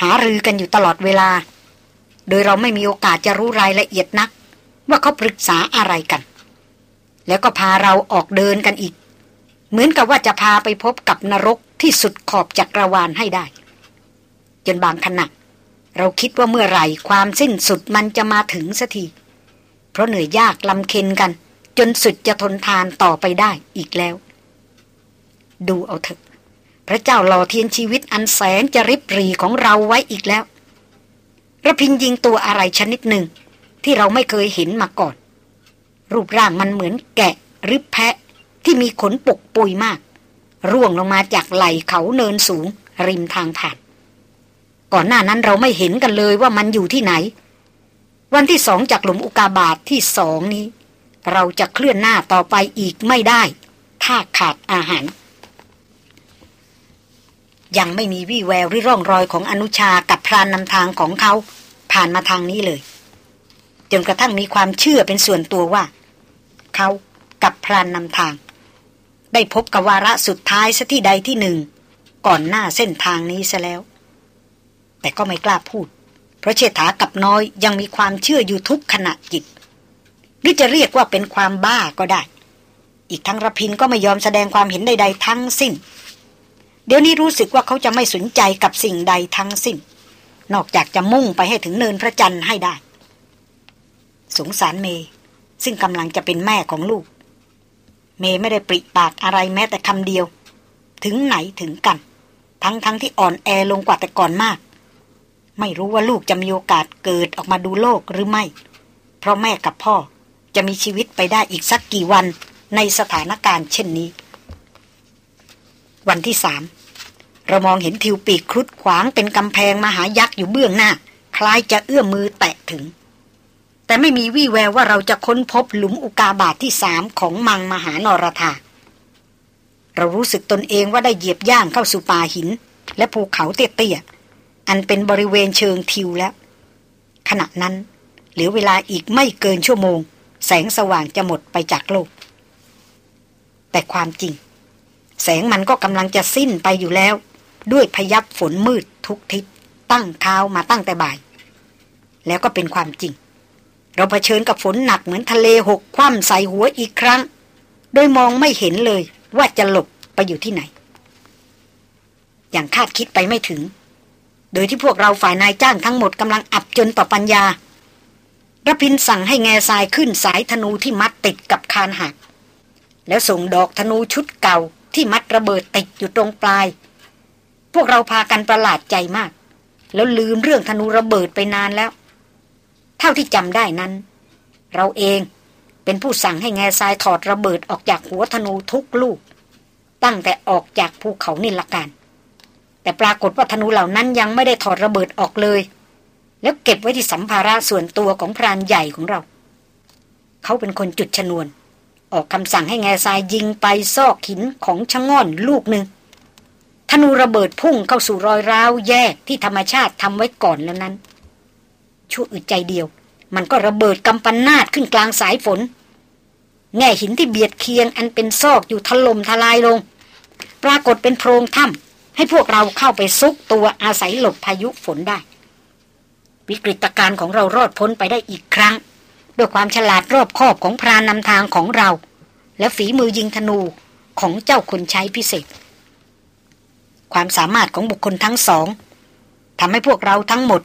S1: หารือกันอยู่ตลอดเวลา โดยเราไม่มีโอกาสจะรู้รายละเอียดนัก ว่าเขาปรึกษาอะไรกัน แล้วก็พาเราออกเดินกันอีก เหมือนกับว่าจะพาไปพบกับนรกที่สุดขอบจักรวาลให้ได้ จนบางขณะเราคิดว่าเมื่อไหร่ความสิ้นสุดมันจะมาถึงสักที เพราะเหนื่อยยากลำเค็นกัน จนสุดจะทนทานต่อไปได้อีกแล้ว ดูเอาเถอะ พระเจ้าหล่อเทียนชีวิตอันแสนจะริบรีของเราไว้อีกแล้ว ระพินยิงตัวอะไรชนิดหนึ่ง ที่เราไม่เคยเห็นมาก่อน รูปร่างมันเหมือนแกะหรือแพะที่มีขนปกปุยมาก ร่วงลงมาจากไหล่เขาเนินสูง ริมทางผ่าน ก่อนหน้านั้นเราไม่เห็นกันเลยว่ามันอยู่ที่ไหน วันที่สองจากหลุมอุกาบาทที่สองนี้ เราจะเคลื่อนหน้าต่อไปอีกไม่ได้ ถ้าขาดอาหาร ยังไม่มีวี่แววหรือร่องรอยของอนุชากับพรานนำทางของเขา ผ่านมาทางนี้เลย จนกระทั่งมีความเชื่อเป็นส่วนตัวว่า เขากับพรานนำทาง ได้พบกับวาระสุดท้ายสัที่ใดที่หนึ่ง ก่อนหน้าเส้นทางนี้ซะแล้ว แต่ก็ไม่กล้าพูด เพราะเชษฐากับน้อยยังมีความเชื่ออยู่ทุกขณะจิต หรือจะเรียกว่าเป็นความบ้าก็ได้ อีกทั้งรพินก็ไม่ยอมแสดงความเห็นใด ๆ ทั้งสิ้น เดี๋ยวนี้รู้สึกว่าเขาจะไม่สนใจกับสิ่งใดทั้งสิ้น นอกจากจะมุ่งไปให้ถึงเนินพระจันทร์ให้ได้ สงสารเม ซึ่งกำลังจะเป็นแม่ของลูก เมไม่ได้ปริปากอะไรแม้แต่คำเดียว ถึงไหนถึงกัน ทั้งๆทที่อ่อนแอลงกว่าแต่ก่อนมาก ไม่รู้ว่าลูกจะมีโอกาสเกิดออกมาดูโลกหรือไม่ เพราะแม่กับพ่อจะมีชีวิตไปได้อีกสักกี่วันในสถานการณ์เช่นนี้ วันที่สาม เรามองเห็นทิวปีกครุดขวางเป็นกำแพงมหายักษ์อยู่เบื้องหน้า คล้ายจะเอื้อมมือแตะถึง แต่ไม่มีวี่แววว่าเราจะค้นพบหลุมอุกาบาตทที่สามของมังมหานรธาเรารู้สึกตนเองว่าได้เหยียบย่างเข้าสู่ป่าหิน และภูเขาเตี้ยอันเป็นบริเวณเชิงทิวแล้ว ขณะนั้น เหลือเวลาอีกไม่เกินชั่วโมง แสงสว่างจะหมดไปจากโลก แต่ความจริง แสงมันก็กำลังจะสิ้นไปอยู่แล้ว ด้วยพยับฝนมืดทุกทิศตั้งเท้ามาตั้งแต่บ่าย แล้วก็เป็นความจริง เราเผชิญกับฝนหนักเหมือนทะเลหกคว่ำใส่หัวอีกครั้ง โดยมองไม่เห็นเลยว่าจะหลบไปอยู่ที่ไหน อย่างคาดคิดไปไม่ถึง โดยที่พวกเราฝ่ายนายจ้างทั้งหมดกำลังอับจนต่อปัญญาระพินสั่งให้แง่ทรายขึ้นสายธนูที่มัดติดกับคานหัก แล้วส่งดอกธนูชุดเก่าที่มัดระเบิดติดอยู่ตรงปลาย พวกเราพากันประหลาดใจมาก แล้วลืมเรื่องธนูระเบิดไปนานแล้ว เท่าที่จำได้นั้น เราเองเป็นผู้สั่งให้แง่ทรายถอดระเบิดออกจากหัวธนูทุกลูก ตั้งแต่ออกจากภูเขานิลการ แต่ปรากฏว่าธนูเหล่านั้นยังไม่ได้ถอดระเบิดออกเลย แล้วเก็บไว้ที่สัมภาระส่วนตัวของพรานใหญ่ของเรา เขาเป็นคนจุดชนวน ออกคำสั่งให้แง่ทรายยิงไปซอกหินของชะง่อนลูกหนึ่ง ธนูระเบิดพุ่งเข้าสู่รอยร้าวแยกที่ธรรมชาติทำไว้ก่อนแล้วนั้น ชั่วอึดใจเดียว มันก็ระเบิดกำปันนาดขึ้นกลางสายฝน แง่หินที่เบียดเคียงอันเป็นซอกอยู่ถล่มทลายลง ปรากฏเป็นโพรงถ้ำให้พวกเราเข้าไปซุกตัวอาศัยหลบพายุฝนได้ วิกฤตการณ์ของเรารอดพ้นไปได้อีกครั้งด้วยความฉลาดรอบคอบของพรานนำทางของเรา และฝีมือยิงธนูของเจ้าคนใช้พิเศษ ความสามารถของบุคคลทั้งสองทำให้พวกเราทั้งหมด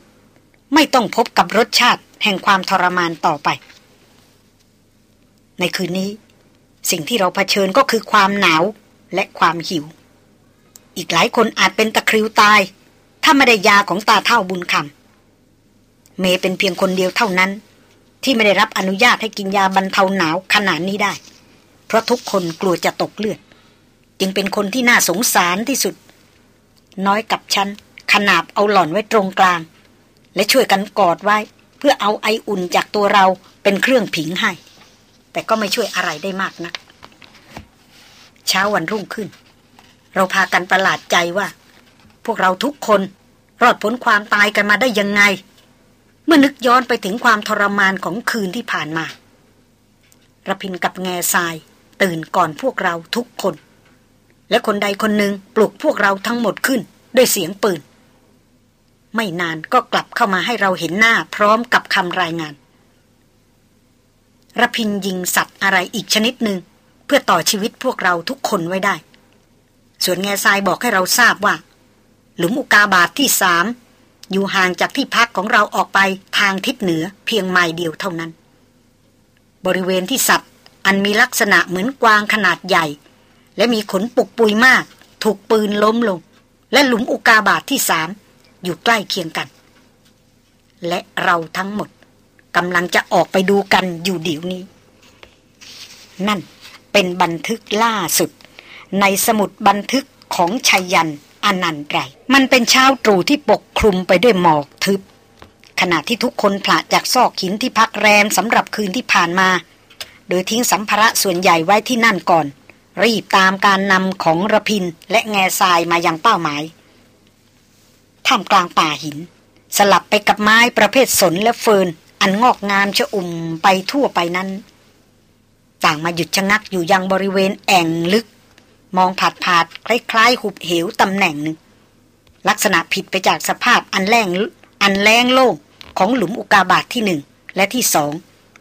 S1: ไม่ต้องพบกับรสชาติแห่งความทรมานต่อไป ในคืนนี้ สิ่งที่เราเผชิญก็คือความหนาวและความหิว อีกหลายคนอาจเป็นตะคริวตาย ถ้าไม่ได้ยาของตาเท่าบุญคำเมเป็นเพียงคนเดียวเท่านั้น ที่ไม่ได้รับอนุญาตให้กินยาบรรเทาหนาวขนาดนี้ได้ เพราะทุกคนกลัวจะตกเลือด จึงเป็นคนที่น่าสงสารที่สุด น้อยกับฉัน ขนาบเอาหล่อนไว้ตรงกลาง และช่วยกันกอดไว้ เพื่อเอาไออุ่นจากตัวเราเป็นเครื่องผิงให้ แต่ก็ไม่ช่วยอะไรได้มากนะัก เช้าวันรุ่งขึ้น เราพากันประหลาดใจว่า พวกเราทุกคนรอดพ้นความตายกันมาได้ยังไง เมื่อนึกย้อนไปถึงความทรมานของคืนที่ผ่านมาระพินกับแง่ทราย ตื่นก่อนพวกเราทุกคน และคนใดคนหนึ่งปลุกพวกเราทั้งหมดขึ้น ด้วยเสียงปืน ไม่นานก็กลับเข้ามาให้เราเห็นหน้าพร้อมกับคำรายงานระพินยิงสัตว์อะไรอีกชนิดหนึ่งเพื่อต่อชีวิตพวกเราทุกคนไว้ได้ ส่วนแง่ทรายบอกให้เราทราบว่า หลุมอุกาบาทที่สามอยู่ห่างจากที่พักของเราออกไปทางทิศเหนือเพียงไมล์เดียวเท่านั้น บริเวณที่สัตว์อันมีลักษณะเหมือนกวางขนาดใหญ่ และมีขนปุกปุยมาก ถูกปืนล้มลง และหลุมอุกาบาทที่สามอยู่ใกล้เคียงกัน และเราทั้งหมดกำลังจะออกไปดูกันอยู่เดี๋ยวนี้ นั่นเป็นบันทึกล่าสุด ในสมุดบันทึกของชัยยันอนันต์ไรมันเป็นเช้าตรู่ที่ปกคลุมไปด้วยหมอกทึบ ขณะที่ทุกคนผละจากซอกหินที่พักแรมสำหรับคืนที่ผ่านมา โดยทิ้งสัมภาระส่วนใหญ่ไว้ที่นั่นก่อน รีบตามการนำของระพินและแง่ทรายมายังเป้าหมายท่ามกลางป่าหิน สลับไปกับไม้ประเภทสนและเฟินอันงอกงามชะอุ่มไปทั่วไปนั้น ต่างมาหยุดชะงักอยู่ยังบริเวณแอ่งลึก มองผาดผาดคล้ายๆ หุบเหวตำแหน่งหนึ่ง ลักษณะผิดไปจากสภาพอันแรงอันแรงโล่งของหลุมอุกาบาตทที่หนึ่งและที่สอง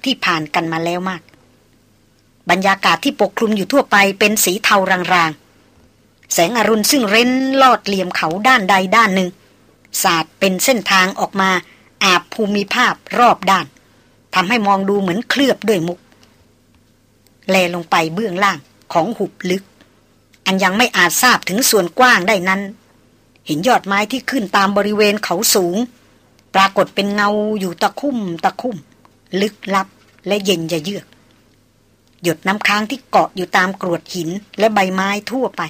S1: ที่ผ่านกันมาแล้วมาก บรรยากาศที่ปกคลุมอยู่ทั่วไปเป็นสีเทารางๆ แสงอรุณซึ่งเร้นลอดเหลี่ยมเขาด้านใดด้านหนึ่ง สาดเป็นเส้นทางออกมาอาบภูมิภาพรอบด้านทำให้มองดูเหมือนเคลือบด้วยมุก แลลงไปเบื้องล่างของหุบลึก อันยังไม่อาจทราบถึงส่วนกว้างได้นั้น เห็นยอดไม้ที่ขึ้นตามบริเวณเขาสูง ปรากฏเป็นเงาอยู่ตะคุ่มตะคุ่ม ลึกลับและเย็นจะเยือก หยดน้ำค้างที่เกาะอยู่ตามกรวดหินและใบไม้ทั่วไป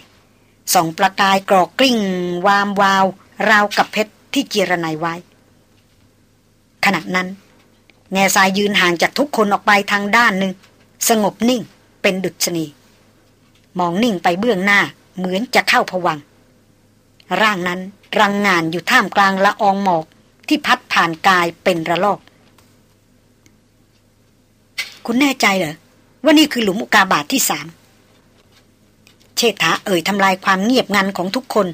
S1: ส่องประกายกรอกกลิ้ง วามวาว ราวกับเพชรที่เจรนายไว้ ขณะนั้น แง่ทรายยืนห่างจากทุกคนออกไปทางด้านหนึ่ง สงบนิ่งเป็นดุษณีมองนิ่งไปเบื้องหน้าเหมือนจะเข้าผวัง ร่างนั้นรังงานอยู่ท่ามกลางละอองหมอกที่พัดผ่านกายเป็นระลอก คุณแน่ใจเหรอ ว่านี่คือหลุมอุกาบาตทที่สามเชษฐาเอ่ยทำลายความเงียบงันของทุกคน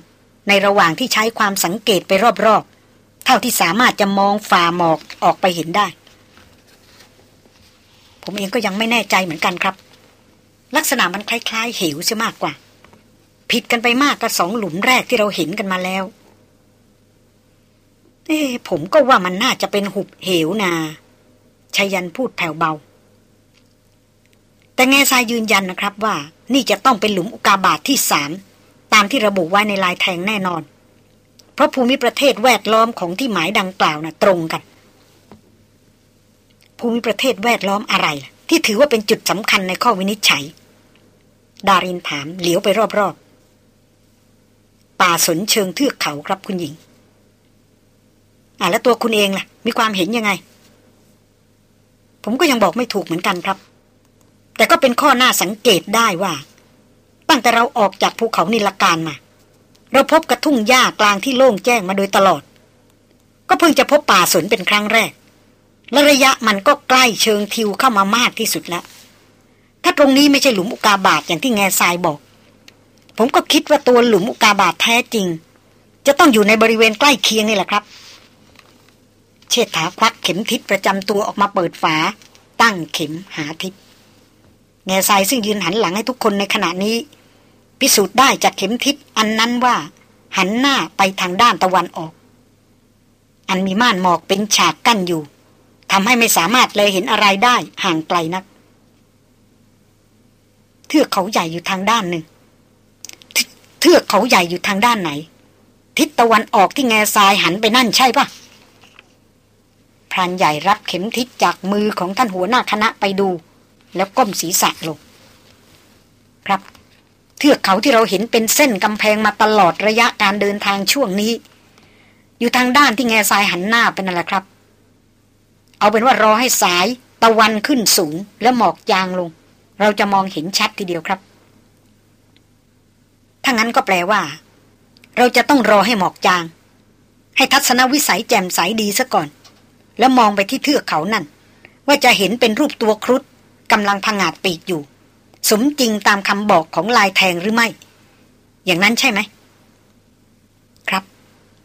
S1: ในระหว่างที่ใช้ความสังเกตไปรอบๆ เท่าที่สามารถจะมองฝ่าหมอกออกไปเห็นได้ ผมเองก็ยังไม่แน่ใจเหมือนกันครับ ลักษณะมันคล้ายๆเหวซะมากกว่า ผิดกันไปมากกับสองหลุมแรกที่เราเห็นกันมาแล้วเอ้ผมก็ว่ามันน่าจะเป็นหุบเหวนาชายันพูดแผ่วเบา แต่แง่ทรายยืนยันนะครับว่า นี่จะต้องเป็นหลุมอุกาบาตทที่สามตามที่ระบุไว้ในลายแทงแน่นอน เพราะภูมิประเทศแวดล้อมของที่หมายดังกล่าวนะ่ะตรงกัน ภูมิประเทศแวดล้อมอะไร ที่ถือว่าเป็นจุดสำคัญในข้อวินิจฉัย ดารินถามเหลียวไปรอบๆ ป่าสนเชิงเทือกเขาครับคุณหญิงอ่าแล้วตัวคุณเองล่ะ มีความเห็นยังไง ผมก็ยังบอกไม่ถูกเหมือนกันครับ แต่ก็เป็นข้อหน้าสังเกตได้ว่า ตั้งแต่เราออกจากภูเขานิลการมา เราพบกระทุ่งหญ้ากลางที่โล่งแจ้งมาโดยตลอด ก็เพิ่งจะพบป่าสนเป็นครั้งแรก และระยะมันก็ใกล้เชิงทิวเข้ามามากที่สุดแล้ว ถ้าตรงนี้ไม่ใช่หลุมอุกาบาตอย่างที่แง่ทรายบอก ผมก็คิดว่าตัวหลุมอุกาบาตแท้จริง จะต้องอยู่ในบริเวณใกล้เคียงนี่แหละครับ เชษฐาควักเข็มทิศประจำตัวออกมาเปิดฝา ตั้งเข็มหาทิศ แง่ทรายซึ่งยืนหันหลังให้ทุกคนในขณะนี้ พิสูจน์ได้จากเข็มทิศอันนั้นว่า หันหน้าไปทางด้านตะวันออก อันมีม่านหมอกเป็นฉากกั้นอยู่ทำให้ไม่สามารถเลยเห็นอะไรได้ห่างไกลนัก เทือกเขาใหญ่อยู่ทางด้านหนึ่ง เทือกเขาใหญ่อยู่ทางด้านไหน ทิศตะวันออกที่แง่ทรายหันไปนั่นใช่ปะพรานใหญ่รับเข็มทิศจากมือของท่านหัวหน้าคณะไปดู แล้วก้มศีรษะลง ครับ เทือกเขาที่เราเห็นเป็นเส้นกำแพงมาตลอดระยะการเดินทางช่วงนี้ อยู่ทางด้านที่แง่ทรายหันหน้าเป็นนั่นแหละครับ เอาเป็นว่ารอให้สายตะวันขึ้นสูงแล้วหมอกจางลง เราจะมองเห็นชัดทีเดียวครับ ถ้างั้นก็แปลว่า เราจะต้องรอให้หมอกจาง ให้ทัศนวิสัยแจ่มใสดีซะก่อน แล้วมองไปที่เทือกเขานั่น ว่าจะเห็นเป็นรูปตัวครุฑ กำลังพังอาจปีกอยู่ สมจริงตามคำบอกของลายแทงหรือไม่ อย่างนั้นใช่ไหม ครับ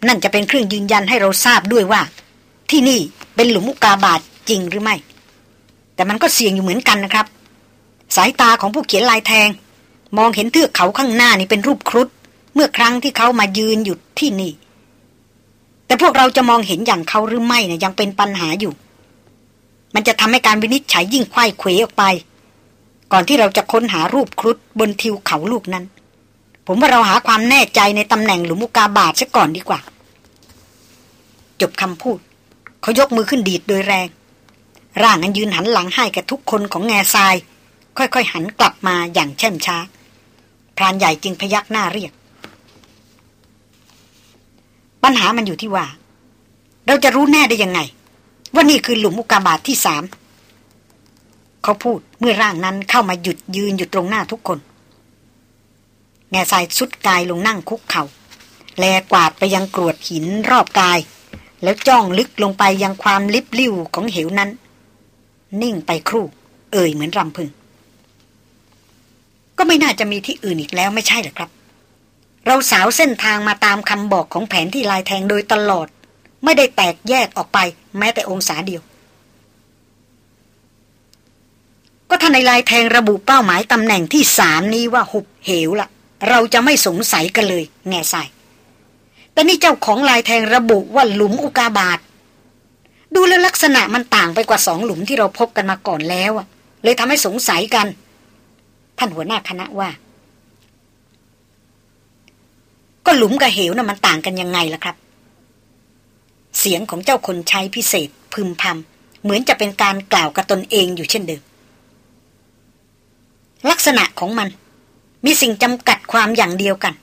S1: นั่นจะเป็นเครื่องยืนยันให้เราทราบด้วยว่า ที่นี่เป็นหลุมอุกาบาตจริงหรือไม่ แต่มันก็เสี่ยงอยู่เหมือนกันนะครับ สายตาของผู้เขียนลายแทง มองเห็นเทือกเขาข้างหน้านี่เป็นรูปครุฑเมื่อครั้งที่เขามายืนหยุดที่นี่ แต่พวกเราจะมองเห็นอย่างเขาหรือไม่เนี่ยยังเป็นปัญหาอยู่ มันจะทำให้การวินิจฉัยยิ่งไข้เขวออกไป ก่อนที่เราจะค้นหารูปครุฑบนทิวเขาลูกนั้น ผมว่าเราหาความแน่ใจในตำแหน่งหลุมอุกาบาตซะก่อนดีกว่า จบคำพูด เขายกมือขึ้นดีดโดยแรง ร่างนั้นยืนหันหลังให้กับทุกคนของแง่ทราย ค่อยๆหันกลับมาอย่างเช่มช้าพรานใหญ่จึงพยักหน้าเรียก ปัญหามันอยู่ที่ว่า เราจะรู้แน่ได้ยังไง ว่านี่คือหลุมอุกาบาตทที่สามเขาพูดเมื่อร่างนั้นเข้ามาหยุดยืนอยู่ตรงหน้าทุกคน แง่ทรายสุดกายลงนั่งคุกเขา่าแลกวาดไปยังกรวดหินรอบกาย แล้วจ้องลึกลงไปยังความลิบลิ่วของเหวนั้น นิ่งไปครู่ เอ่ยเหมือนรำพึง ก็ไม่น่าจะมีที่อื่นอีกแล้วไม่ใช่หรอครับ เราสาวเส้นทางมาตามคำบอกของแผนที่ลายแทงโดยตลอด ไม่ได้แตกแยกออกไปแม้แต่องศาเดียว ก็ท่านในลายแทงระบุเป้าหมายตำแหน่งที่สามนี้ว่าหุบเหวละ่ะ เราจะไม่สงสัยกันเลย แง่ใส่แต่นี่เจ้าของลายแทงระบุว่าหลุมอุกาบาตดูแลลักษณะมันต่างไปกว่าสองหลุมที่เราพบกันมาก่อนแล้วอะเลยทำให้สงสัยกัน ท่านหัวหน้าคณะว่า ก็หลุมกับเหวนะ่ะมันต่างกันยังไงล่ะครับ เสียงของเจ้าคนใช้พิเศษพึมพำเหมือนจะเป็นการกล่าวกับตนเองอยู่เช่นเดิม ลักษณะของมัน มีสิ่งจำกัดความอย่างเดียวกัน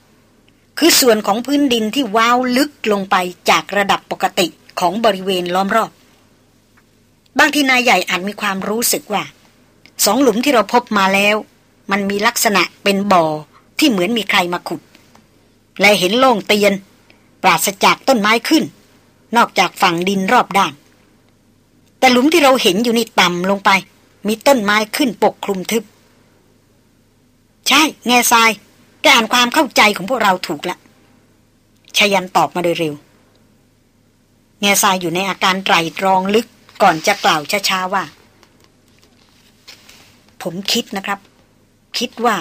S1: คือส่วนของพื้นดินที่ว้าวลึกลงไปจากระดับปกติของบริเวณล้อมรอบ บางทีนายใหญ่อาจมีความรู้สึกว่า สองหลุมที่เราพบมาแล้ว มันมีลักษณะเป็นบ่อที่เหมือนมีใครมาขุด และเห็นโล่งเตียน ปราศจากต้นไม้ขึ้น นอกจากฝั่งดินรอบด้าน แต่หลุมที่เราเห็นอยู่นี่ต่ำลงไป มีต้นไม้ขึ้นปกคลุมทึบ ใช่ แง่ทรายแกอ่านความเข้าใจของพวกเราถูกละชายันตอบมาโดยเร็ว แง่ทรายอยู่ในอาการไตรตรองลึกก่อนจะกล่าวช้าๆว่า ผมคิดนะครับ คิดว่า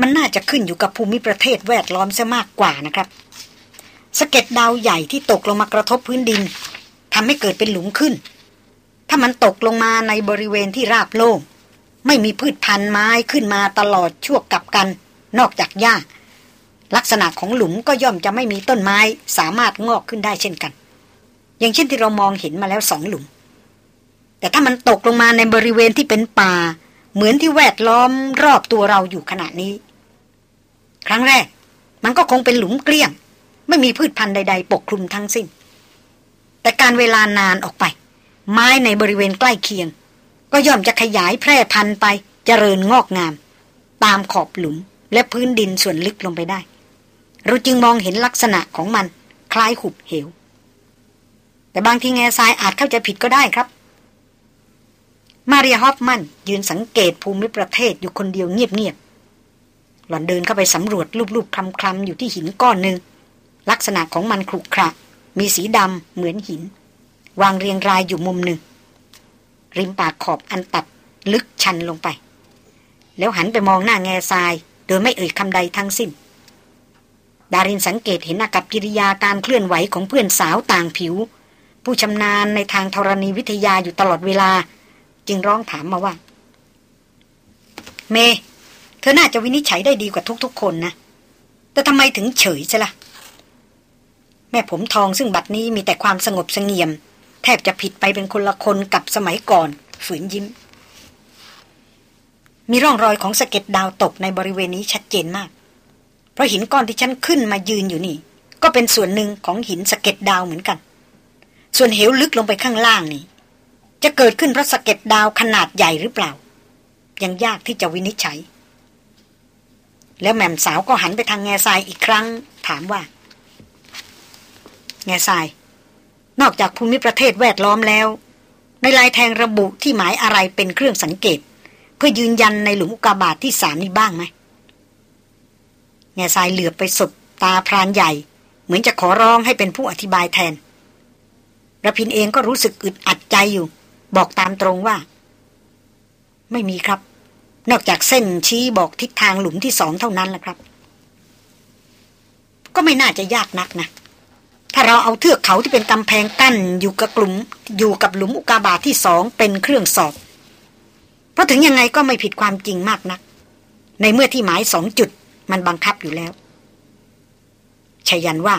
S1: มันน่าจะขึ้นอยู่กับภูมิประเทศแวดล้อมซะมากกว่านะครับ สะเก็ดดาวใหญ่ที่ตกลงมากระทบพื้นดินทำให้เกิดเป็นหลุมขึ้น ถ้ามันตกลงมาในบริเวณที่ราบโล่งไม่มีพืชพันธุ์ไม้ขึ้นมาตลอดชั่วกับกัน นอกจากหญ้า ลักษณะของหลุมก็ย่อมจะไม่มีต้นไม้สามารถงอกขึ้นได้เช่นกัน อย่างเช่นที่เรามองเห็นมาแล้วสองหลุม แต่ถ้ามันตกลงมาในบริเวณที่เป็นป่า เหมือนที่แวดล้อมรอบตัวเราอยู่ขณะนี้ ครั้งแรก มันก็คงเป็นหลุมเกลี้ยง ไม่มีพืชพันธุ์ใด ๆ ปกคลุมทั้งสิ้น แต่การเวลานานออกไป ไม้ในบริเวณใกล้เคียง ก็ย่อมจะขยายแพร่พันธุ์ไปจเจริญงอกงาม ตามขอบหลุมและพื้นดินส่วนลึกลงไปได้ เราจึงมองเห็นลักษณะของมัน คล้ายหุบเหว แต่บางทีแง่ทรายอาจเข้าใจผิดก็ได้ครับ มาเรียฮอฟมันยืนสังเกตภูมิประเทศอยู่คนเดียวเงียบๆหล่อนเดินเข้าไปสำรวจรูปๆคลำๆอยู่ที่หินก้อนหนึ่ง ลักษณะของมันครุขระ มีสีดำเหมือนหิน วางเรียงรายอยู่มุมหนึ่ง ริมปากขอบอันตัดลึกชันลงไป แล้วหันไปมองหน้าแง่ทราย โดยไม่เอ่ยคำใดทั้งสิ้น ดารินสังเกตเห็นอากับกิริยาการเคลื่อนไหวของเพื่อนสาวต่างผิว ผู้ชำนาญในทางธรณีวิทยาอยู่ตลอดเวลา จึงร้องถามมาว่า เม เธอน่าจะวินิจฉัยได้ดีกว่าทุกๆคนนะแต่ทำไมถึงเฉยใช่ละ่ะ แม่ผมทองซึ่งบัดนี้มีแต่ความสงบสงเงียม แทบจะผิดไปเป็นคนละคนกับสมัยก่อน ฝืนยิ้ม มีร่องรอยของสะเก็ดดาวตกในบริเวณนี้ชัดเจนมาก เพราะหินก้อนที่ฉันขึ้นมายืนอยู่นี่ ก็เป็นส่วนหนึ่งของหินสะเก็ดดาวเหมือนกัน ส่วนเหวลึกลงไปข้างล่างนี่จะเกิดขึ้นเพราะสะเก็ดดาวขนาดใหญ่หรือเปล่า ยังยากที่จะวินิจฉัย แล้วแม่มสาวก็หันไปทางแง่ทรายอีกครั้ง ถามว่า แง่ทราย นอกจากภูมิประเทศแวดล้อมแล้ว ในลายแทงระบุที่หมายอะไรเป็นเครื่องสังเกต เพื่อยืนยันในหลุมอุกาบาตทที่สามนี้บ้างไหมแง่ทรายเหลือไปสบตาพรานใหญ่ เหมือนจะขอร้องให้เป็นผู้อธิบายแทนระพินเองก็รู้สึกอึดอัดใจอยู่ บอกตามตรงว่า ไม่มีครับ นอกจากเส้นชี้บอกทิศทางหลุมที่สองเท่านั้นแหละครับ ก็ไม่น่าจะยากนักนะ ถ้าเราเอาเทือกเขาที่เป็นกำแพงกั้นอยู่กับกลุ่มอยู่กับหลุมอุกาบาตทที่สองเป็นเครื่องสอบ เพราะถึงยังไงก็ไม่ผิดความจริงมากนัก ในเมื่อที่หมายสองจุดมันบังคับอยู่แล้วชยันว่า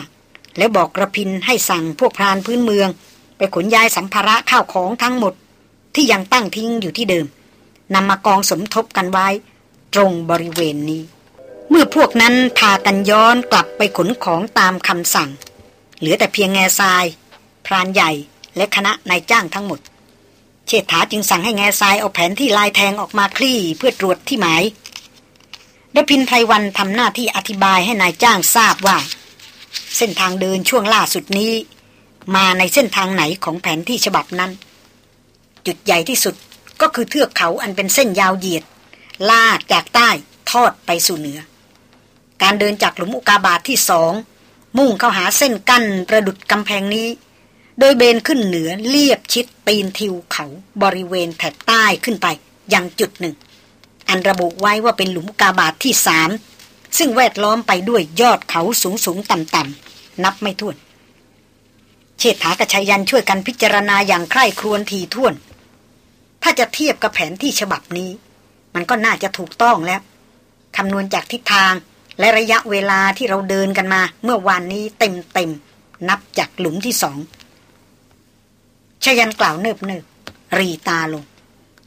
S1: แล้วบอกระพินให้สั่งพวกพรานพื้นเมือง ไปขนย้ายสัมภาระข้าวของทั้งหมด ที่ยังตั้งทิ้งอยู่ที่เดิมนำมากองสมทบกันไว้ ตรงบริเวณนี้ เมื่อพวกนั้นพากันย้อนกลับไปขนของตามคำสั่ง เหลือแต่เพียงแง่ทราย พรานใหญ่และคณะนายจ้างทั้งหมด เชษฐาจึงสั่งให้แง่ทรายเอาแผนที่ลายแทงออกมาคลี่เพื่อตรวจที่หมายดพินไพรวันทำหน้าที่อธิบายให้นายจ้างทราบว่า เส้นทางเดินช่วงล่าสุดนี้ มาในเส้นทางไหนของแผนที่ฉบับนั้น จุดใหญ่ที่สุดก็คือเทือกเขาอันเป็นเส้นยาวเหยียด ลากจากใต้ทอดไปสู่เหนือ การเดินจากหลุมอุกาบาตทที่สอง มุ่งเข้าหาเส้นกั้นประดุดกำแพงนี้ โดยเบนขึ้นเหนือเลียบชิดตีนทิวเขาบริเวณแถบใต้ขึ้นไป ยังจุดหนึ่ง อันระบุไว้ว่าเป็นหลุมกาบาทที่สามซึ่งแวดล้อมไปด้วยยอดเขาสูงสูงต่ำต่ำนับไม่ถ้วน เชษฐากับชายันช่วยกันพิจารณาอย่างใคร่ครวญทีท่วน ถ้าจะเทียบกับแผนที่ฉบับนี้ มันก็น่าจะถูกต้องแล้วคำนวณจากทิศทาง และระยะเวลาที่เราเดินกันมา เมื่อวานนี้เต็มเต็มนับจากหลุมที่สองชยันกล่าวเนิบเนิบรีตาลง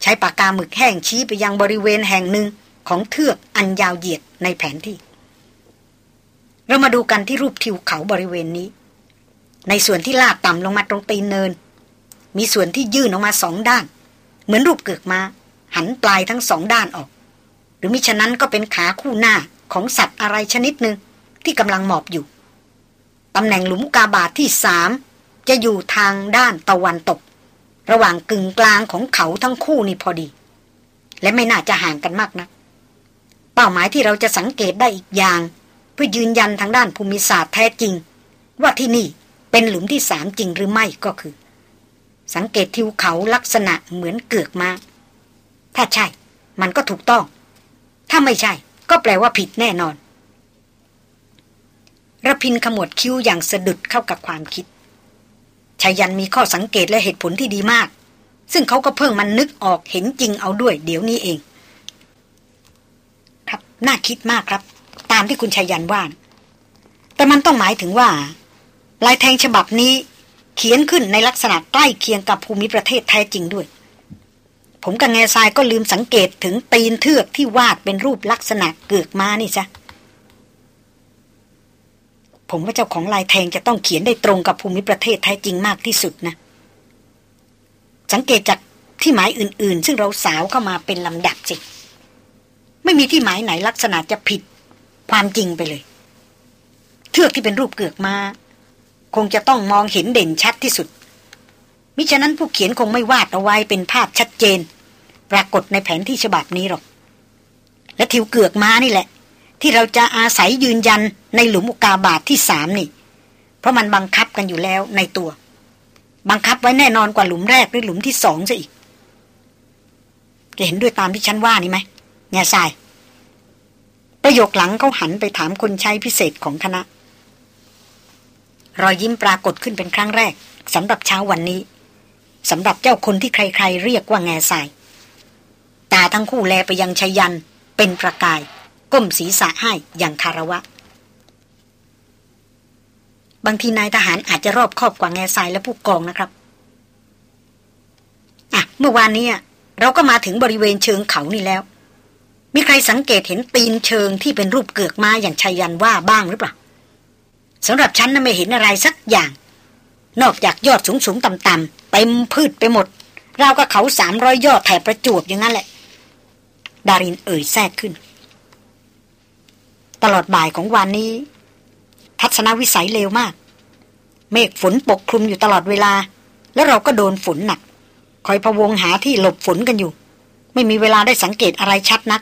S1: ใช้ปากกาหมึกแห้งชี้ไปยังบริเวณแห่งหนึ่งของเทือกอันยาวเหยียดในแผนที่ เรามาดูกันที่รูปทิวเขาบริเวณนี้ ในส่วนที่ลาดต่ำลงมาตรงตีนเนิน มีส่วนที่ยื่นออกมาสองด้าน เหมือนรูปเกือกมา หันปลายทั้งสองด้านออก หรือมิฉะนั้นก็เป็นขาคู่หน้า ของสัตว์อะไรชนิดหนึ่งที่กำลังหมอบอยู่ ตำแหน่งหลุมกาบาทที่สามจะอยู่ทางด้านตะวันตก ระหว่างกึ่งกลางของเขาทั้งคู่นี่พอดี และไม่น่าจะห่างกันมากนะัก เป้าหมายที่เราจะสังเกตได้อีกอย่าง เพื่อยืนยันทางด้านภูมิศาสตร์แท้จริง ว่าที่นี่เป็นหลุมที่สามจริงหรือไม่ก็คือ สังเกตทิวเขาลักษณะเหมือนเกือกมาถ้าใช่ มันก็ถูกต้อง ถ้าไม่ใช่ ก็แปลว่าผิดแน่นอนระพินขมวดคิ้วอย่างสะดุดเข้ากับความคิดชายันมีข้อสังเกตและเหตุผลที่ดีมาก ซึ่งเขาก็เพิ่งมันนึกออกเห็นจริงเอาด้วยเดี๋ยวนี้เอง ครับ น่าคิดมากครับ ตามที่คุณชายันว่าแต่มันต้องหมายถึงว่า ลายแทงฉบับนี้ เขียนขึ้นในลักษณะใกล้เคียงกับภูมิประเทศแท้จริงด้วย ผมกับแง่ทรายก็ลืมสังเกตถึงตีนเทือกที่วาดเป็นรูปลักษณะเกือกมานี่ซะผมว่าเจ้าของลายแทงจะต้องเขียนได้ตรงกับภูมิประเทศแท้จริงมากที่สุดนะ สังเกตจากที่หมายอื่น ๆ ซึ่งเราสาวเข้ามาเป็นลำดับสิ ไม่มีที่หมายไหนลักษณะจะผิดความจริงไปเลย เทือกที่เป็นรูปเกือกมา คงจะต้องมองเห็นเด่นชัดที่สุด มิฉะนั้นผู้เขียนคงไม่วาดเอาไว้เป็นภาพชัดเจน ปรากฏในแผนที่ฉบับนี้หรอก และทิวเกือกมานี่แหละ ที่เราจะอาศัยยืนยันในหลุมอุกาบาทที่สามนี่ เพราะมันบังคับกันอยู่แล้วในตัว บังคับไว้แน่นอนกว่าหลุมแรกหรือหลุมที่สองซะอีกจะเห็นด้วยตามที่ฉันว่านี่ไหมแง่ทราย ประโยคหลังเขาหันไปถามคนใช้พิเศษของคณะ รอยยิ้มปรากฏขึ้นเป็นครั้งแรกสำหรับเช้าวันนี้ สำหรับเจ้าคนที่ใครๆ เรียกว่าแง่ทรายตาทั้งคู่แลไปยังชยัน เป็นประกาย ก้มศีรษะให้อย่างคารวะ บางทีนายทหารอาจจะรอบครอบกว่าแง่ทรายและผู้กองนะครับอะเมื่อวานนี้เราก็มาถึงบริเวณเชิงเขานี่แล้ว มีใครสังเกตเห็นตีนเชิงที่เป็นรูปเกือกมาอย่างชัยยันว่าบ้างหรือเปล่าสำหรับฉันน่ะไม่เห็นอะไรสักอย่าง นอกจากยอดสูงสูงต่ำต่ำเต็มพืชไปหมดเราก็เขาสามร้อยยอดแถบประจวบอย่างนั้นแหละ ดารินเอ่ยแทรกขึ้น ตลอดบ่ายของวันนี้ ทัศนวิสัยเลวมาก เมฆฝนปกคลุมอยู่ตลอดเวลา แล้วเราก็โดนฝนหนัก คอยพะวงหาที่หลบฝนกันอยู่ ไม่มีเวลาได้สังเกตอะไรชัดนัก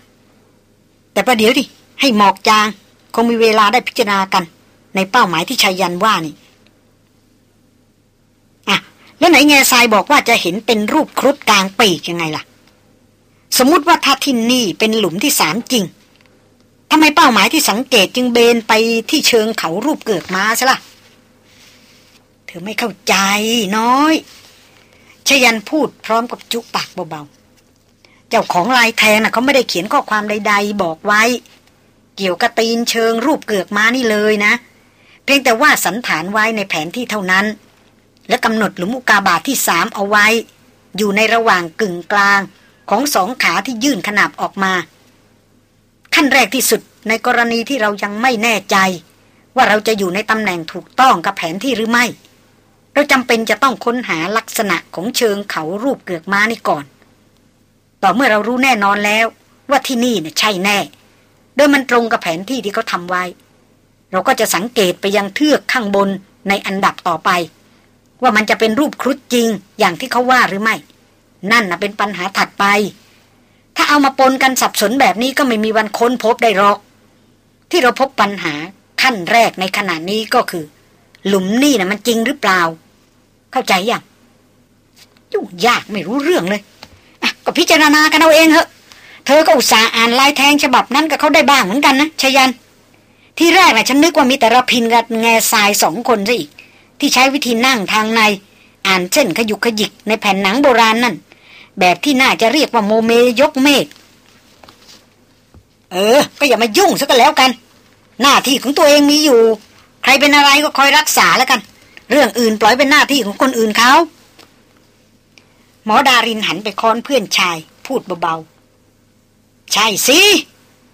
S1: แต่ประเดี๋ยวดิ ให้หมอกจาง คงมีเวลาได้พิจารณากัน ในเป้าหมายที่ชัยยันว่านี่ แล้วไหนแง่ทรายบอกว่าจะเห็นเป็นรูปครุฑกลางปีกยังไงล่ะ สมมติว่าถ้าที่นี่เป็นหลุมที่สามจริงทำไมเป้าหมายที่สังเกตจึงเบนไปที่เชิงเขารูปเกิดมาซะละ่ะ เธอไม่เข้าใจน้อยชยันพูดพร้อมกับจุปากเบาๆ เจ้าของลายแทงน่ะเขาไม่ได้เขียนข้อความใด ๆ บอกไว้ เกี่ยวกับตีนเชิงรูปเกือกมานี่เลยนะ เพียงแต่ว่าสันฐานไว้ในแผนที่เท่านั้น และกำหนดหลุมอุกาบาทที่สามเอาไว้ อยู่ในระหว่างกึ่งกลางของสองขาที่ยื่นขนาบออกมา ขั้นแรกที่สุดในกรณีที่เรายังไม่แน่ใจ ว่าเราจะอยู่ในตำแหน่งถูกต้องกับแผนที่หรือไม่ เราจำเป็นจะต้องค้นหาลักษณะของเชิงเขารูปเกือกม้านี่ก่อน ต่อเมื่อเรารู้แน่นอนแล้ว ว่าที่นี่เนี่ยใช่แน่ โดยมันตรงกับแผนที่ที่เขาทำไว้ เราก็จะสังเกตไปยังเทือกข้างบนในอันดับต่อไป ว่ามันจะเป็นรูปครุฑจริง อย่างที่เขาว่าหรือไม่ นั่นนะเป็นปัญหาถัดไป ถ้าเอามาปนกันสับสนแบบนี้ก็ไม่มีวันค้นพบได้หรอก ที่เราพบปัญหาขั้นแรกในขณะนี้ก็คือ หลุมนี่นะมันจริงหรือเปล่า เข้าใจยังยุ่งยากไม่รู้เรื่องเลยอะก็พิจารณากันเอาเองเหอะเธอก็อุตส่าห์อ่านลายแทงฉบับนั้นกับเขาได้บ้างเหมือนกันนะชยัน ที่แรกนะฉันนึกว่ามีแต่ระพินกับแง่ทรายสองคนซะอีก ที่ใช้วิธีนั่งทางใน อ่านเส้นขยุกขยิกในแผ่นหนังโบราณนั่น แบบที่น่าจะเรียกว่าโมเมยกเมฆเออ ก็อย่ามายุ่งซะกันแล้วกัน หน้าที่ของตัวเองมีอยู่ ใครเป็นอะไรก็คอยรักษาแล้วกัน เรื่องอื่นปล่อยเป็นหน้าที่ของคนอื่นเขาหมอดารินหันไปค้อนเพื่อนชาย พูดเบาๆ ใช่สิ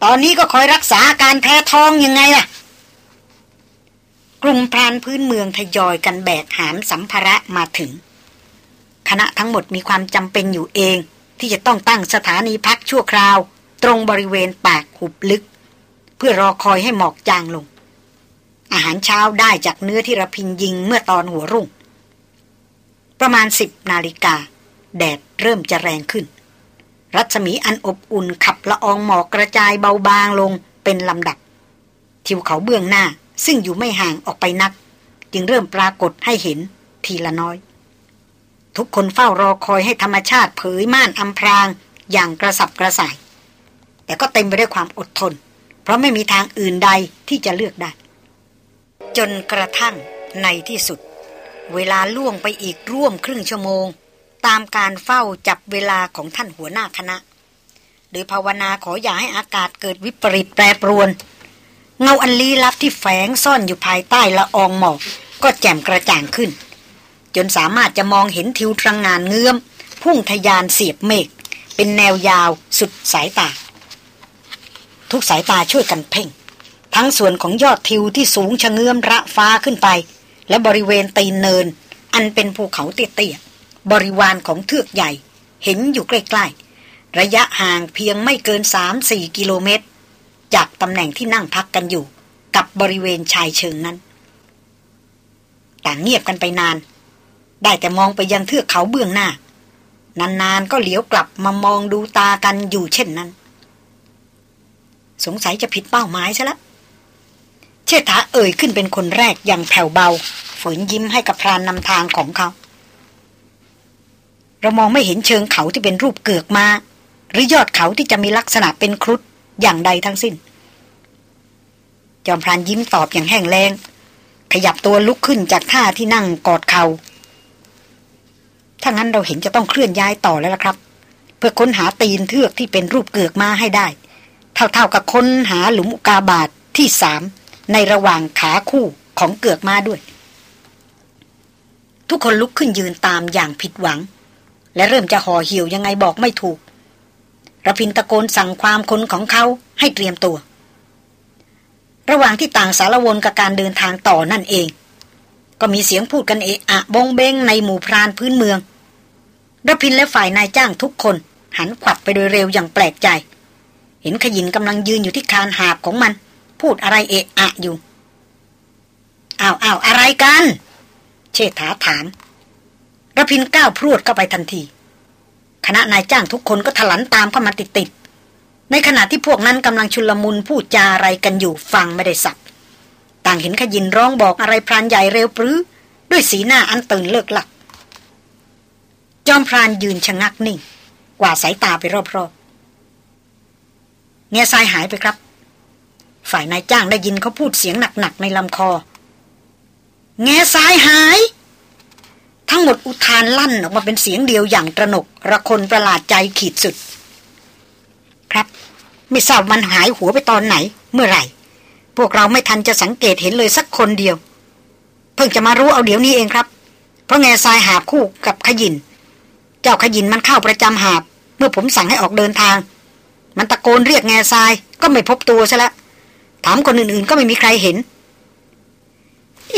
S1: ตอนนี้ก็คอยรักษาการแพ้ท้องยังไงล่ะ กลุ่มพรานพื้นเมืองทยอยกันแบกหามสัมภาระมาถึง คณะทั้งหมดมีความจำเป็นอยู่เอง ที่จะต้องตั้งสถานีพักชั่วคราว ตรงบริเวณปากหุบลึก เพื่อรอคอยให้หมอกจางลง อาหารเช้าได้จากเนื้อที่ระพินยิงเมื่อตอนหัวรุ่ง ประมาณสิบนาฬิกา แดดเริ่มจะแรงขึ้น รัศมีอันอบอุ่นขับละอองหมอกกระจายเบาบางลงเป็นลำดับ ทิวเขาเบื้องหน้า ซึ่งอยู่ไม่ห่างออกไปนัก จึงเริ่มปรากฏให้เห็นทีละน้อย ทุกคนเฝ้ารอคอยให้ธรรมชาติเผยม่านอำพรางอย่างกระสับกระส่าย แต่ก็เต็มไปด้วยความอดทน เพราะไม่มีทางอื่นใดที่จะเลือกได้ จนกระทั่งในที่สุด เวลาล่วงไปอีกร่วมครึ่งชั่วโมง ตามการเฝ้าจับเวลาของท่านหัวหน้าคณะโดยภาวนาขออย่าให้อากาศเกิดวิปริตแปรปรวน เงาอันลี้ลับที่แฝงซ่อนอยู่ภายใต้ละอองหมอกก็แจ่มกระจ่างขึ้น จนสามารถจะมองเห็นทิวทรังงานเงื้อม พุ่งทยานเสียบเมฆเป็นแนวยาวสุดสายตา ทุกสายตาช่วยกันเพ่ง ทั้งส่วนของยอดทิวที่สูงชะเงื้อมระฟ้าขึ้นไป และบริเวณตีนเนิน อันเป็นภูเขาเตี้ยๆบริวารของเทือกใหญ่ เห็นอยู่ใกล้ๆระยะห่างเพียงไม่เกินสามสี่กิโลเมตร จากตำแหน่งที่นั่งพักกันอยู่ กับบริเวณชายเชิงนั้น ต่างเงียบกันไปนาน ได้แต่มองไปยังเทือกเขาเบื้องหน้า นานๆก็เหลียวกลับมามองดูตากันอยู่เช่นนั้น สงสัยจะผิดเป้าหมายซะละเชษฐาเอ่ยขึ้นเป็นคนแรกอย่างแผ่วเบา ฝืนยิ้มให้กับพรานนำทางของเขา เรามองไม่เห็นเชิงเขาที่เป็นรูปเกือกมา หรือยอดเขาที่จะมีลักษณะเป็นครุฑ อย่างใดทั้งสิ้น จอมพรานยิ้มตอบอย่างแห้งแรงขยับตัวลุกขึ้นจากท่าที่นั่งกอดเขาถ้างั้นเราเห็นจะต้องเคลื่อนย้ายต่อแล้วล่ะครับ เพื่อค้นหาตีนเทือกที่เป็นรูปเกือกมาให้ได้ เท่าๆกับค้นหาหลุมอุกาบาทที่สามในระหว่างขาคู่ของเกือกมาด้วย ทุกคนลุกขึ้นยืนตามอย่างผิดหวัง และเริ่มจะห่อเหี่ยวยังไงบอกไม่ถูก ระพินตะโกนสั่งความคนของเขาให้เตรียมตัว ระหว่างที่ต่างสารวนกับการเดินทางต่อนั่นเอง ก็มีเสียงพูดกันเอะอะบงเบงในหมู่พรานพื้นเมืองระพินและฝ่ายนายจ้างทุกคน หันขวับไปโดยเร็วอย่างแปลกใจ เห็นขยินกำลังยืนอยู่ที่คานหาบของมัน พูดอะไรเอะอะอยู่อ้าวอ้าวอะไรกัน เชษฐาถามระพินก้าวพรวดเข้าไปทันที คณะนายจ้างทุกคนก็ถลันตามเข้ามาติดๆในขณะที่พวกนั้นกำลังชุลมุนพูดจาอะไรกันอยู่ฟังไม่ได้สับต่างเห็นขยินร้องบอกอะไรพรานใหญ่เร็วปรือ ด้วยสีหน้าอันตื่นเลิกหลัก จอมพรานยืนชะงักนิ่ง กว่าสายตาไปรอบๆเงียทรายหายไปครับ ฝ่ายนายจ้างได้ยินเขาพูดเสียงหนักๆในลำคอ แง่สายหาย ทั้งหมดอุทานลั่นออกมาเป็นเสียงเดียวอย่างตระหนกระคนประหลาดใจขีดสุด ครับ ไม่ทราบมันหายหัวไปตอนไหน เมื่อไหร่ พวกเราไม่ทันจะสังเกตเห็นเลยสักคนเดียว เพิ่งจะมารู้เอาเดี๋ยวนี้เองครับ เพราะแง่ทรายหาบคู่กับขยิน เจ้าขยินมันเข้าประจำหาบ เมื่อผมสั่งให้ออกเดินทาง มันตะโกนเรียกแง่ทรายก็ไม่พบตัวซะละถามคนอื่นๆก็ไม่มีใครเห็น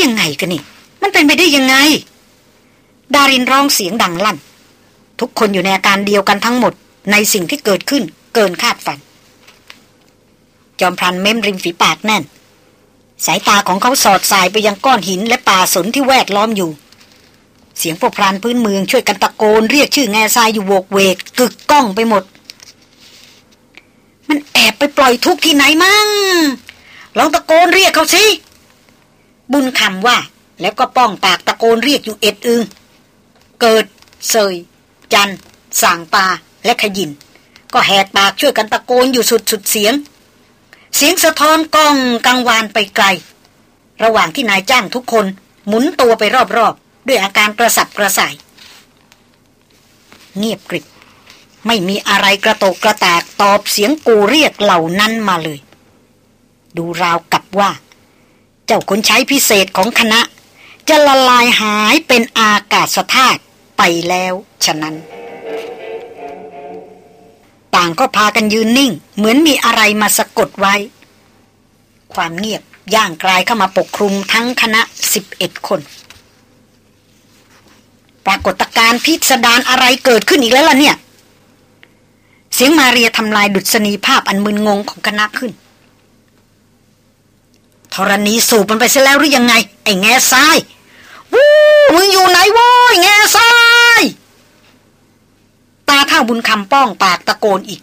S1: ยังไงกันนี่ มันเป็นไปได้ยังไง ดารินร้องเสียงดังลั่น ทุกคนอยู่ในอาการเดียวกันทั้งหมด ในสิ่งที่เกิดขึ้นเกินคาดฝัน จอมพลันเม้มริมฝีปากแน่น สายตาของเขาสอดสายไปยังก้อนหินและป่าสนที่แวดล้อมอยู่ เสียงพวกพรานพื้นเมืองช่วยกันตะโกน เรียกชื่อแง่ทรายอยู่โวกเวกกึกก้องไปหมด มันแอบไปปล่อยทุกที่ไหนมั่งลองตะโกนเรียกเขาสิบุญคำว่า แล้วก็ป้องปากตะโกนเรียกอยู่เอ็ดอึง เกิดเซยจันสางปาและขยิน ก็แหกปากช่วยกันตะโกนอยู่สุดสุดเสียง เสียงสะท้อนก้องกังวานไปไกล ระหว่างที่นายจ้างทุกคนหมุนตัวไปรอบๆ ด้วยอาการกระสับกระส่าย เงียบกริบไม่มีอะไรกระโตกกระแตกตอบเสียงกูเรียกเหล่านั้นมาเลย ดูราวกับว่า เจ้าคนใช้พิเศษของคณะ จะละลายหายเป็นอากาศธาตุ ไปแล้วฉะนั้น ต่างก็พากันยืนนิ่ง เหมือนมีอะไรมาสะกดไว้ ความเงียบย่างกลายเข้ามาปกคลุมทั้งคณะสิบเอ็ดคน ปรากฏการณ์พิสดารอะไรเกิดขึ้นอีกแล้วล่ะเนี่ย เสียงมาเรียทำลายดุษณีภาพอันมึนงงของคณะขึ้นธรณีสูบมันไปเสียแล้วหรือยังไง ไอ้แง่ทราย วู้มึงอยู่ไหนวอยแง่ทราย ตาเท่าบุญคำป้องปากตะโกนอีก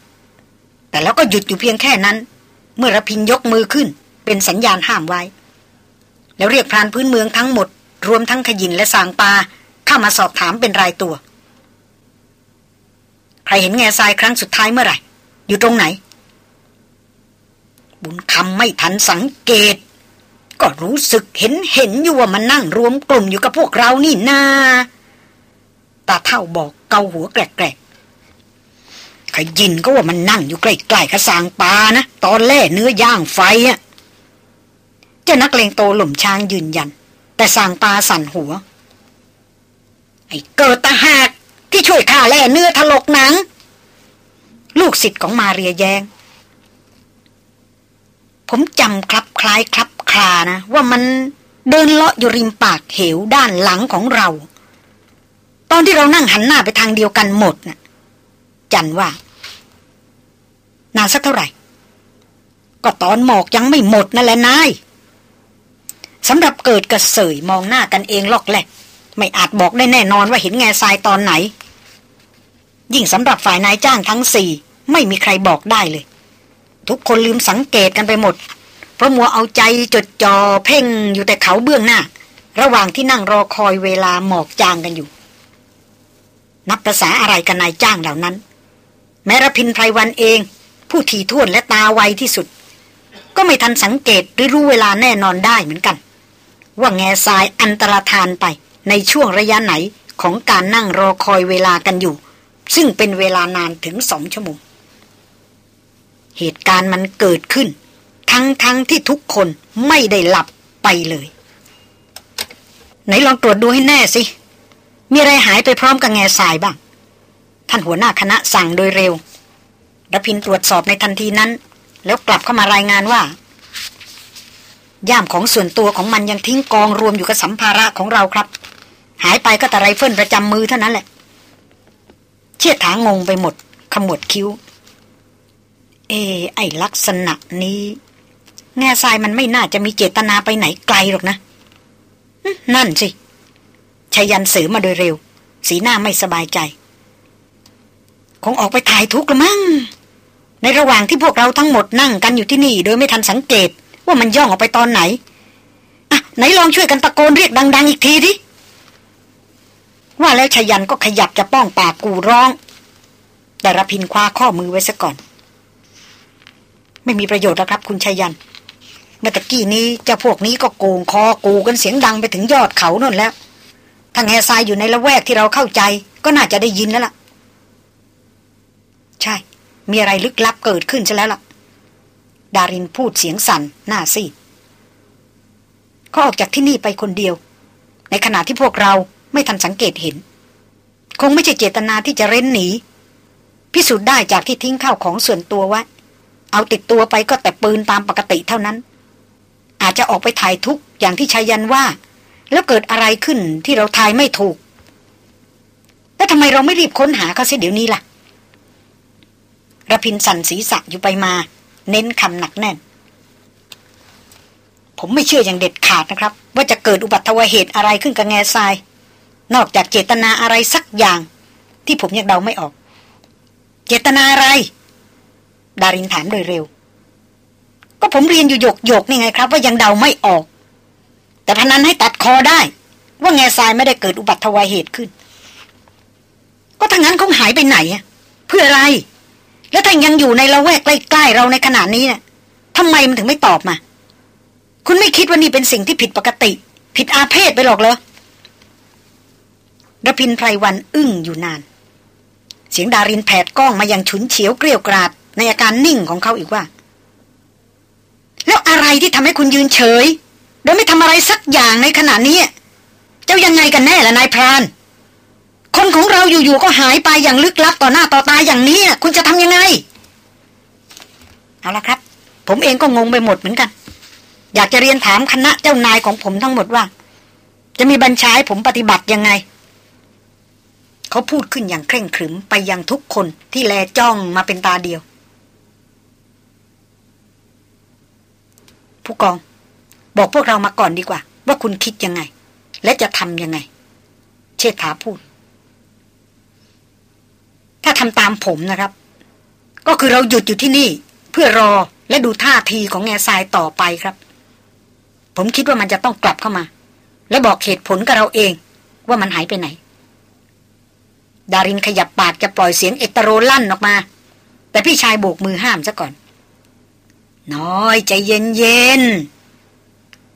S1: แต่แล้วก็หยุดอยู่เพียงแค่นั้น เมื่อระพินยกมือขึ้น เป็นสัญญาณห้ามไว้ แล้วเรียกพรานพื้นเมืองทั้งหมด รวมทั้งขยินและสางปาเข้ามาสอบถามเป็นรายตัว ใครเห็นแง่ทรายครั้งสุดท้ายเมื่อไหร่ อยู่ตรงไหน บุญคำไม่ทันสังเกต ก็รู้สึกเห็นเห็นอยู่ว่ามันนั่งรวมกลุ่มอยู่กับพวกเรานี่นาตาเท่าบอกเกาหัวแกลกๆขยินก็ว่ามันนั่งอยู่ใกล้ๆกระสางปลานะตอนแล่เนื้อย่างไฟอะเจ้านักเลงโตหล่มช้างยืนยัน แต่สางปลาสั่นหัว ไอ้เกิดตาหากที่ช่วยข้าแล่เนื้อถลกหนัง ลูกศิษย์ของมาเรียแยงผมจำครับคล้ายครับ คลานะ ว่ามันเดินเลาะอยู่ริมปากเหวด้านหลังของเรา ตอนที่เรานั่งหันหน้าไปทางเดียวกันหมดนะ่ะ จันว่า นานสักเท่าไหร่ ก็ตอนหมอกยังไม่หมดนั่นแหละนายสำหรับเกิดกระเสยมองหน้ากันเองลอกแหลกไม่อาจบอกได้แน่นอนว่าเห็นแง่ทรายตอนไหน ยิ่งสำหรับฝ่ายนายจ้างทั้งสี่ ไม่มีใครบอกได้เลย ทุกคนลืมสังเกตกันไปหมด ราะมัวเอาใจจดจ่อเพ่งอยู่แต่เขาเบื้องหน้า ระหว่างที่นั่งรอคอยเวลาหมอกจางกันอยู่ นับภาษาอะไรกันนายจ้างเหล่านั้น แม้รพินไพรวันเอง ผู้ทีท่วนและตาไวที่สุด ก็ไม่ทันสังเกตหรือรู้เวลาแน่นอนได้เหมือนกัน ว่าแง่ทรายอันตรธานไปในช่วงระยะไหนของการนั่งรอคอยเวลากันอยู่ ซึ่งเป็นเวลานานถึงสองชั่วโมงเหตุการณ์มันเกิดขึ้น ทั้งทั้งที่ทุกคนไม่ได้หลับไปเลย ไหนลองตรวจดูให้แน่สิ มีอะไรหายไปพร้อมกับแง่ทรายบ้าง ท่านหัวหน้าคณะสั่งโดยเร็วรพินตรวจสอบในทันทีนั้น แล้วกลับเข้ามารายงานว่า ย่ามของส่วนตัวของมันยังทิ้งกองรวมอยู่กับสัมภาระของเราครับ หายไปก็แต่ไรเฟิลประจำมือเท่านั้นแหละ เชี่ยถางงไปหมดขมวดคิ้ว เอ ไอ้ลักษณะนี้ แง่ทรายมันไม่น่าจะมีเจตนาไปไหนไกลหรอกนะ นั่นสิชายันเสือมาโดยเร็ว สีหน้าไม่สบายใจ คงออกไปถ่ายทุกข์ละมั้ง ในระหว่างที่พวกเราทั้งหมดนั่งกันอยู่ที่นี่ โดยไม่ทันสังเกต ว่ามันย่องออกไปตอนไหน อะ ไหนลองช่วยกันตะโกนเรียกดัง ๆ อีกทีดิ ว่าแล้วชายันก็ขยับจะป้องปากกูร้อง แต่ระพินคว้าข้อมือไว้ซะก่อน ไม่มีประโยชน์แล้วครับ คุณชายัน มื่อตะกี้นี้เจ้าพวกนี้ก็โกงคอกูกันเสียงดังไปถึงยอดเขานั่นแล้วถ้าแง่ทรายอยู่ในละแวกที่เราเข้าใจ ก็น่าจะได้ยินแล้วล่ะ ใช่ มีอะไรลึกลับเกิดขึ้นใช่แล้วล่ะ ดารินพูดเสียงสั่นหน้าซีดเขาออกจากที่นี่ไปคนเดียว ในขณะที่พวกเราไม่ทันสังเกตเห็น คงไม่ใช่เจตนาที่จะเร้นหนี พิสูจน์ได้จากที่ทิ้งข้าวของส่วนตัวไว้เอาติดตัวไปก็แต่ปืนตามปกติเท่านั้น อาจจะออกไปถ่ายทุกอย่างที่ชายันว่า แล้วเกิดอะไรขึ้นที่เราทายไม่ถูก แล้วทำไมเราไม่รีบค้นหาเขาเสียเดี๋ยวนี้ล่ะระพินสันศีรษะอยู่ไปมา เน้นคำหนักแน่น ผมไม่เชื่ออย่างเด็ดขาดนะครับ ว่าจะเกิดอุบัติเหตุอะไรขึ้นกับแง่ทราย นอกจากเจตนาอะไรสักอย่าง ที่ผมยังเดาไม่ออก เจตนาอะไร ดารินถามโดยเร็ว ก็ผมเรียนอยู่หยกหยกนี่ไงครับ ว่ายังเดาไม่ออก แต่พนันให้ตัดคอได้ ว่าแง่ทรายไม่ได้เกิดอุบัติเหตุขึ้น ก็ทั้งนั้นเขาหายไปไหนอะเพื่ออะไร แล้วถ้ายังอยู่ในละแวกใกล้ๆเราในขณะนี้เนี่ยทำไมมันถึงไม่ตอบมา คุณไม่คิดว่านี่เป็นสิ่งที่ผิดปกติ ผิดอาเพศไปหรอกเหรอระพินไพรวันอึ้งอยู่นาน เสียงดารินแผดกล้องมายังฉุนเฉียวเกลียวกราด ในอาการนิ่งของเขาอีกว่า แล้วอะไรที่ทำให้คุณยืนเฉย โดยไม่ทำอะไรสักอย่างในขณะนี้ เจ้ายังไงกันแน่ล่ะนายพราน คนของเราอยู่ๆก็หายไปอย่างลึกลับต่อหน้าต่อตาอย่างนี้ คุณจะทำยังไง เอาละครับ ผมเองก็งงไปหมดเหมือนกัน อยากจะเรียนถามคณะเจ้านายของผมทั้งหมดว่า จะมีบัญชาให้ผมปฏิบัติยังไงเขาพูดขึ้นอย่างเคร่งขรึมไปยังทุกคนที่แลจ้องมาเป็นตาเดียว ผู้กอง บอกพวกเรามาก่อนดีกว่า ว่าคุณคิดยังไง และจะทำยังไง เชษฐาพูด ถ้าทำตามผมนะครับ ก็คือเราหยุดอยู่ที่นี่ เพื่อรอและดูท่าทีของแง่ทรายต่อไปครับ ผมคิดว่ามันจะต้องกลับเข้ามา และบอกเหตุผลกับเราเอง ว่ามันหายไปไหน ดารินขยับปากจะปล่อยเสียงเอตโรลั่นออกมา แต่พี่ชายโบกมือห้ามซะก่อน น้อยใจเย็นเย็น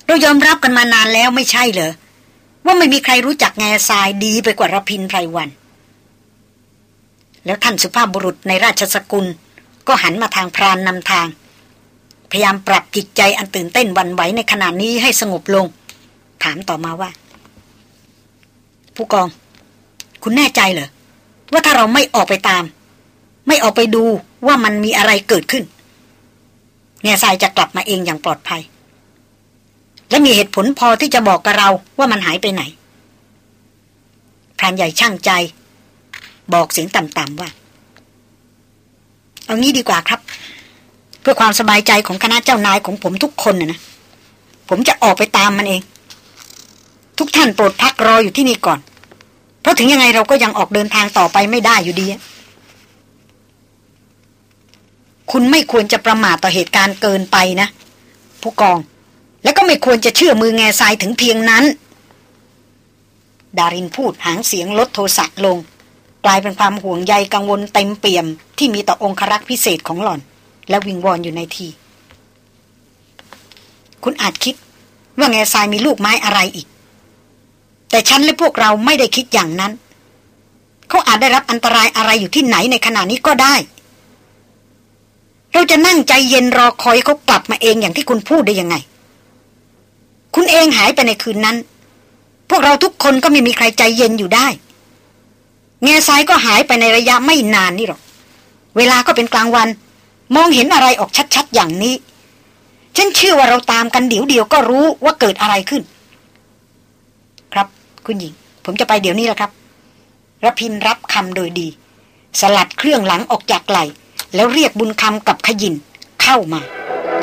S1: เรายอมรับกันมานานแล้วไม่ใช่เหรอ ว่าไม่มีใครรู้จักแง่ทรายดีไปกว่ารพินไพรวัน แล้วท่านสุภาพบุรุษในราชสกุล ก็หันมาทางพรานนำทาง พยายามปรับจิตใจอันตื่นเต้นวันไหวในขณะนี้ให้สงบลง ถามต่อมาว่า ผู้กอง คุณแน่ใจเหรอ ว่าถ้าเราไม่ออกไปตาม ไม่ออกไปดูว่ามันมีอะไรเกิดขึ้น แง่ทรายจะกลับมาเองอย่างปลอดภัย และมีเหตุผลพอที่จะบอกกับเราว่ามันหายไปไหนพรานใหญ่ช่างใจ บอกเสียงต่ำๆว่า เอางี้ดีกว่าครับ เพื่อความสบายใจของคณะเจ้านายของผมทุกคนนะนะผมจะออกไปตามมันเอง ทุกท่านโปรดพักรออยู่ที่นี่ก่อน เพราะถึงยังไงเราก็ยังออกเดินทางต่อไปไม่ได้อยู่ดี คุณไม่ควรจะประมาทต่อเหตุการณ์เกินไปนะ ผู้กอง แล้วก็ไม่ควรจะเชื่อมือแง่ทรายถึงเพียงนั้น ดารินพูดหางเสียงลดโทสะลง กลายเป็นความห่วงใยกังวลเต็มเปี่ยม ที่มีต่อองครักษ์พิเศษของหล่อน และวิงวอนอยู่ในที คุณอาจคิดว่าแง่ทรายมีลูกไม้อะไรอีก แต่ฉันและพวกเราไม่ได้คิดอย่างนั้น เขาอาจได้รับอันตรายอะไรอยู่ที่ไหนในขณะนี้ก็ได้ เราจะนั่งใจเย็นรอคอยเขากลับมาเองอย่างที่คุณพูดได้ยังไง คุณเองหายไปในคืนนั้น พวกเราทุกคนก็ไม่มีใครใจเย็นอยู่ได้แง่ซ้ายก็หายไปในระยะไม่นานนี่หรอก เวลาก็เป็นกลางวัน มองเห็นอะไรออกชัดๆอย่างนี้ ฉันเชื่อว่าเราตามกันเดี๋ยวเดียวก็รู้ว่าเกิดอะไรขึ้น ครับคุณหญิง ผมจะไปเดี๋ยวนี้แหละครับรพินรับคำโดยดี สลัดเครื่องหลังออกจากไหล แล้วเรียกบุญคำกับขยินเข้ามา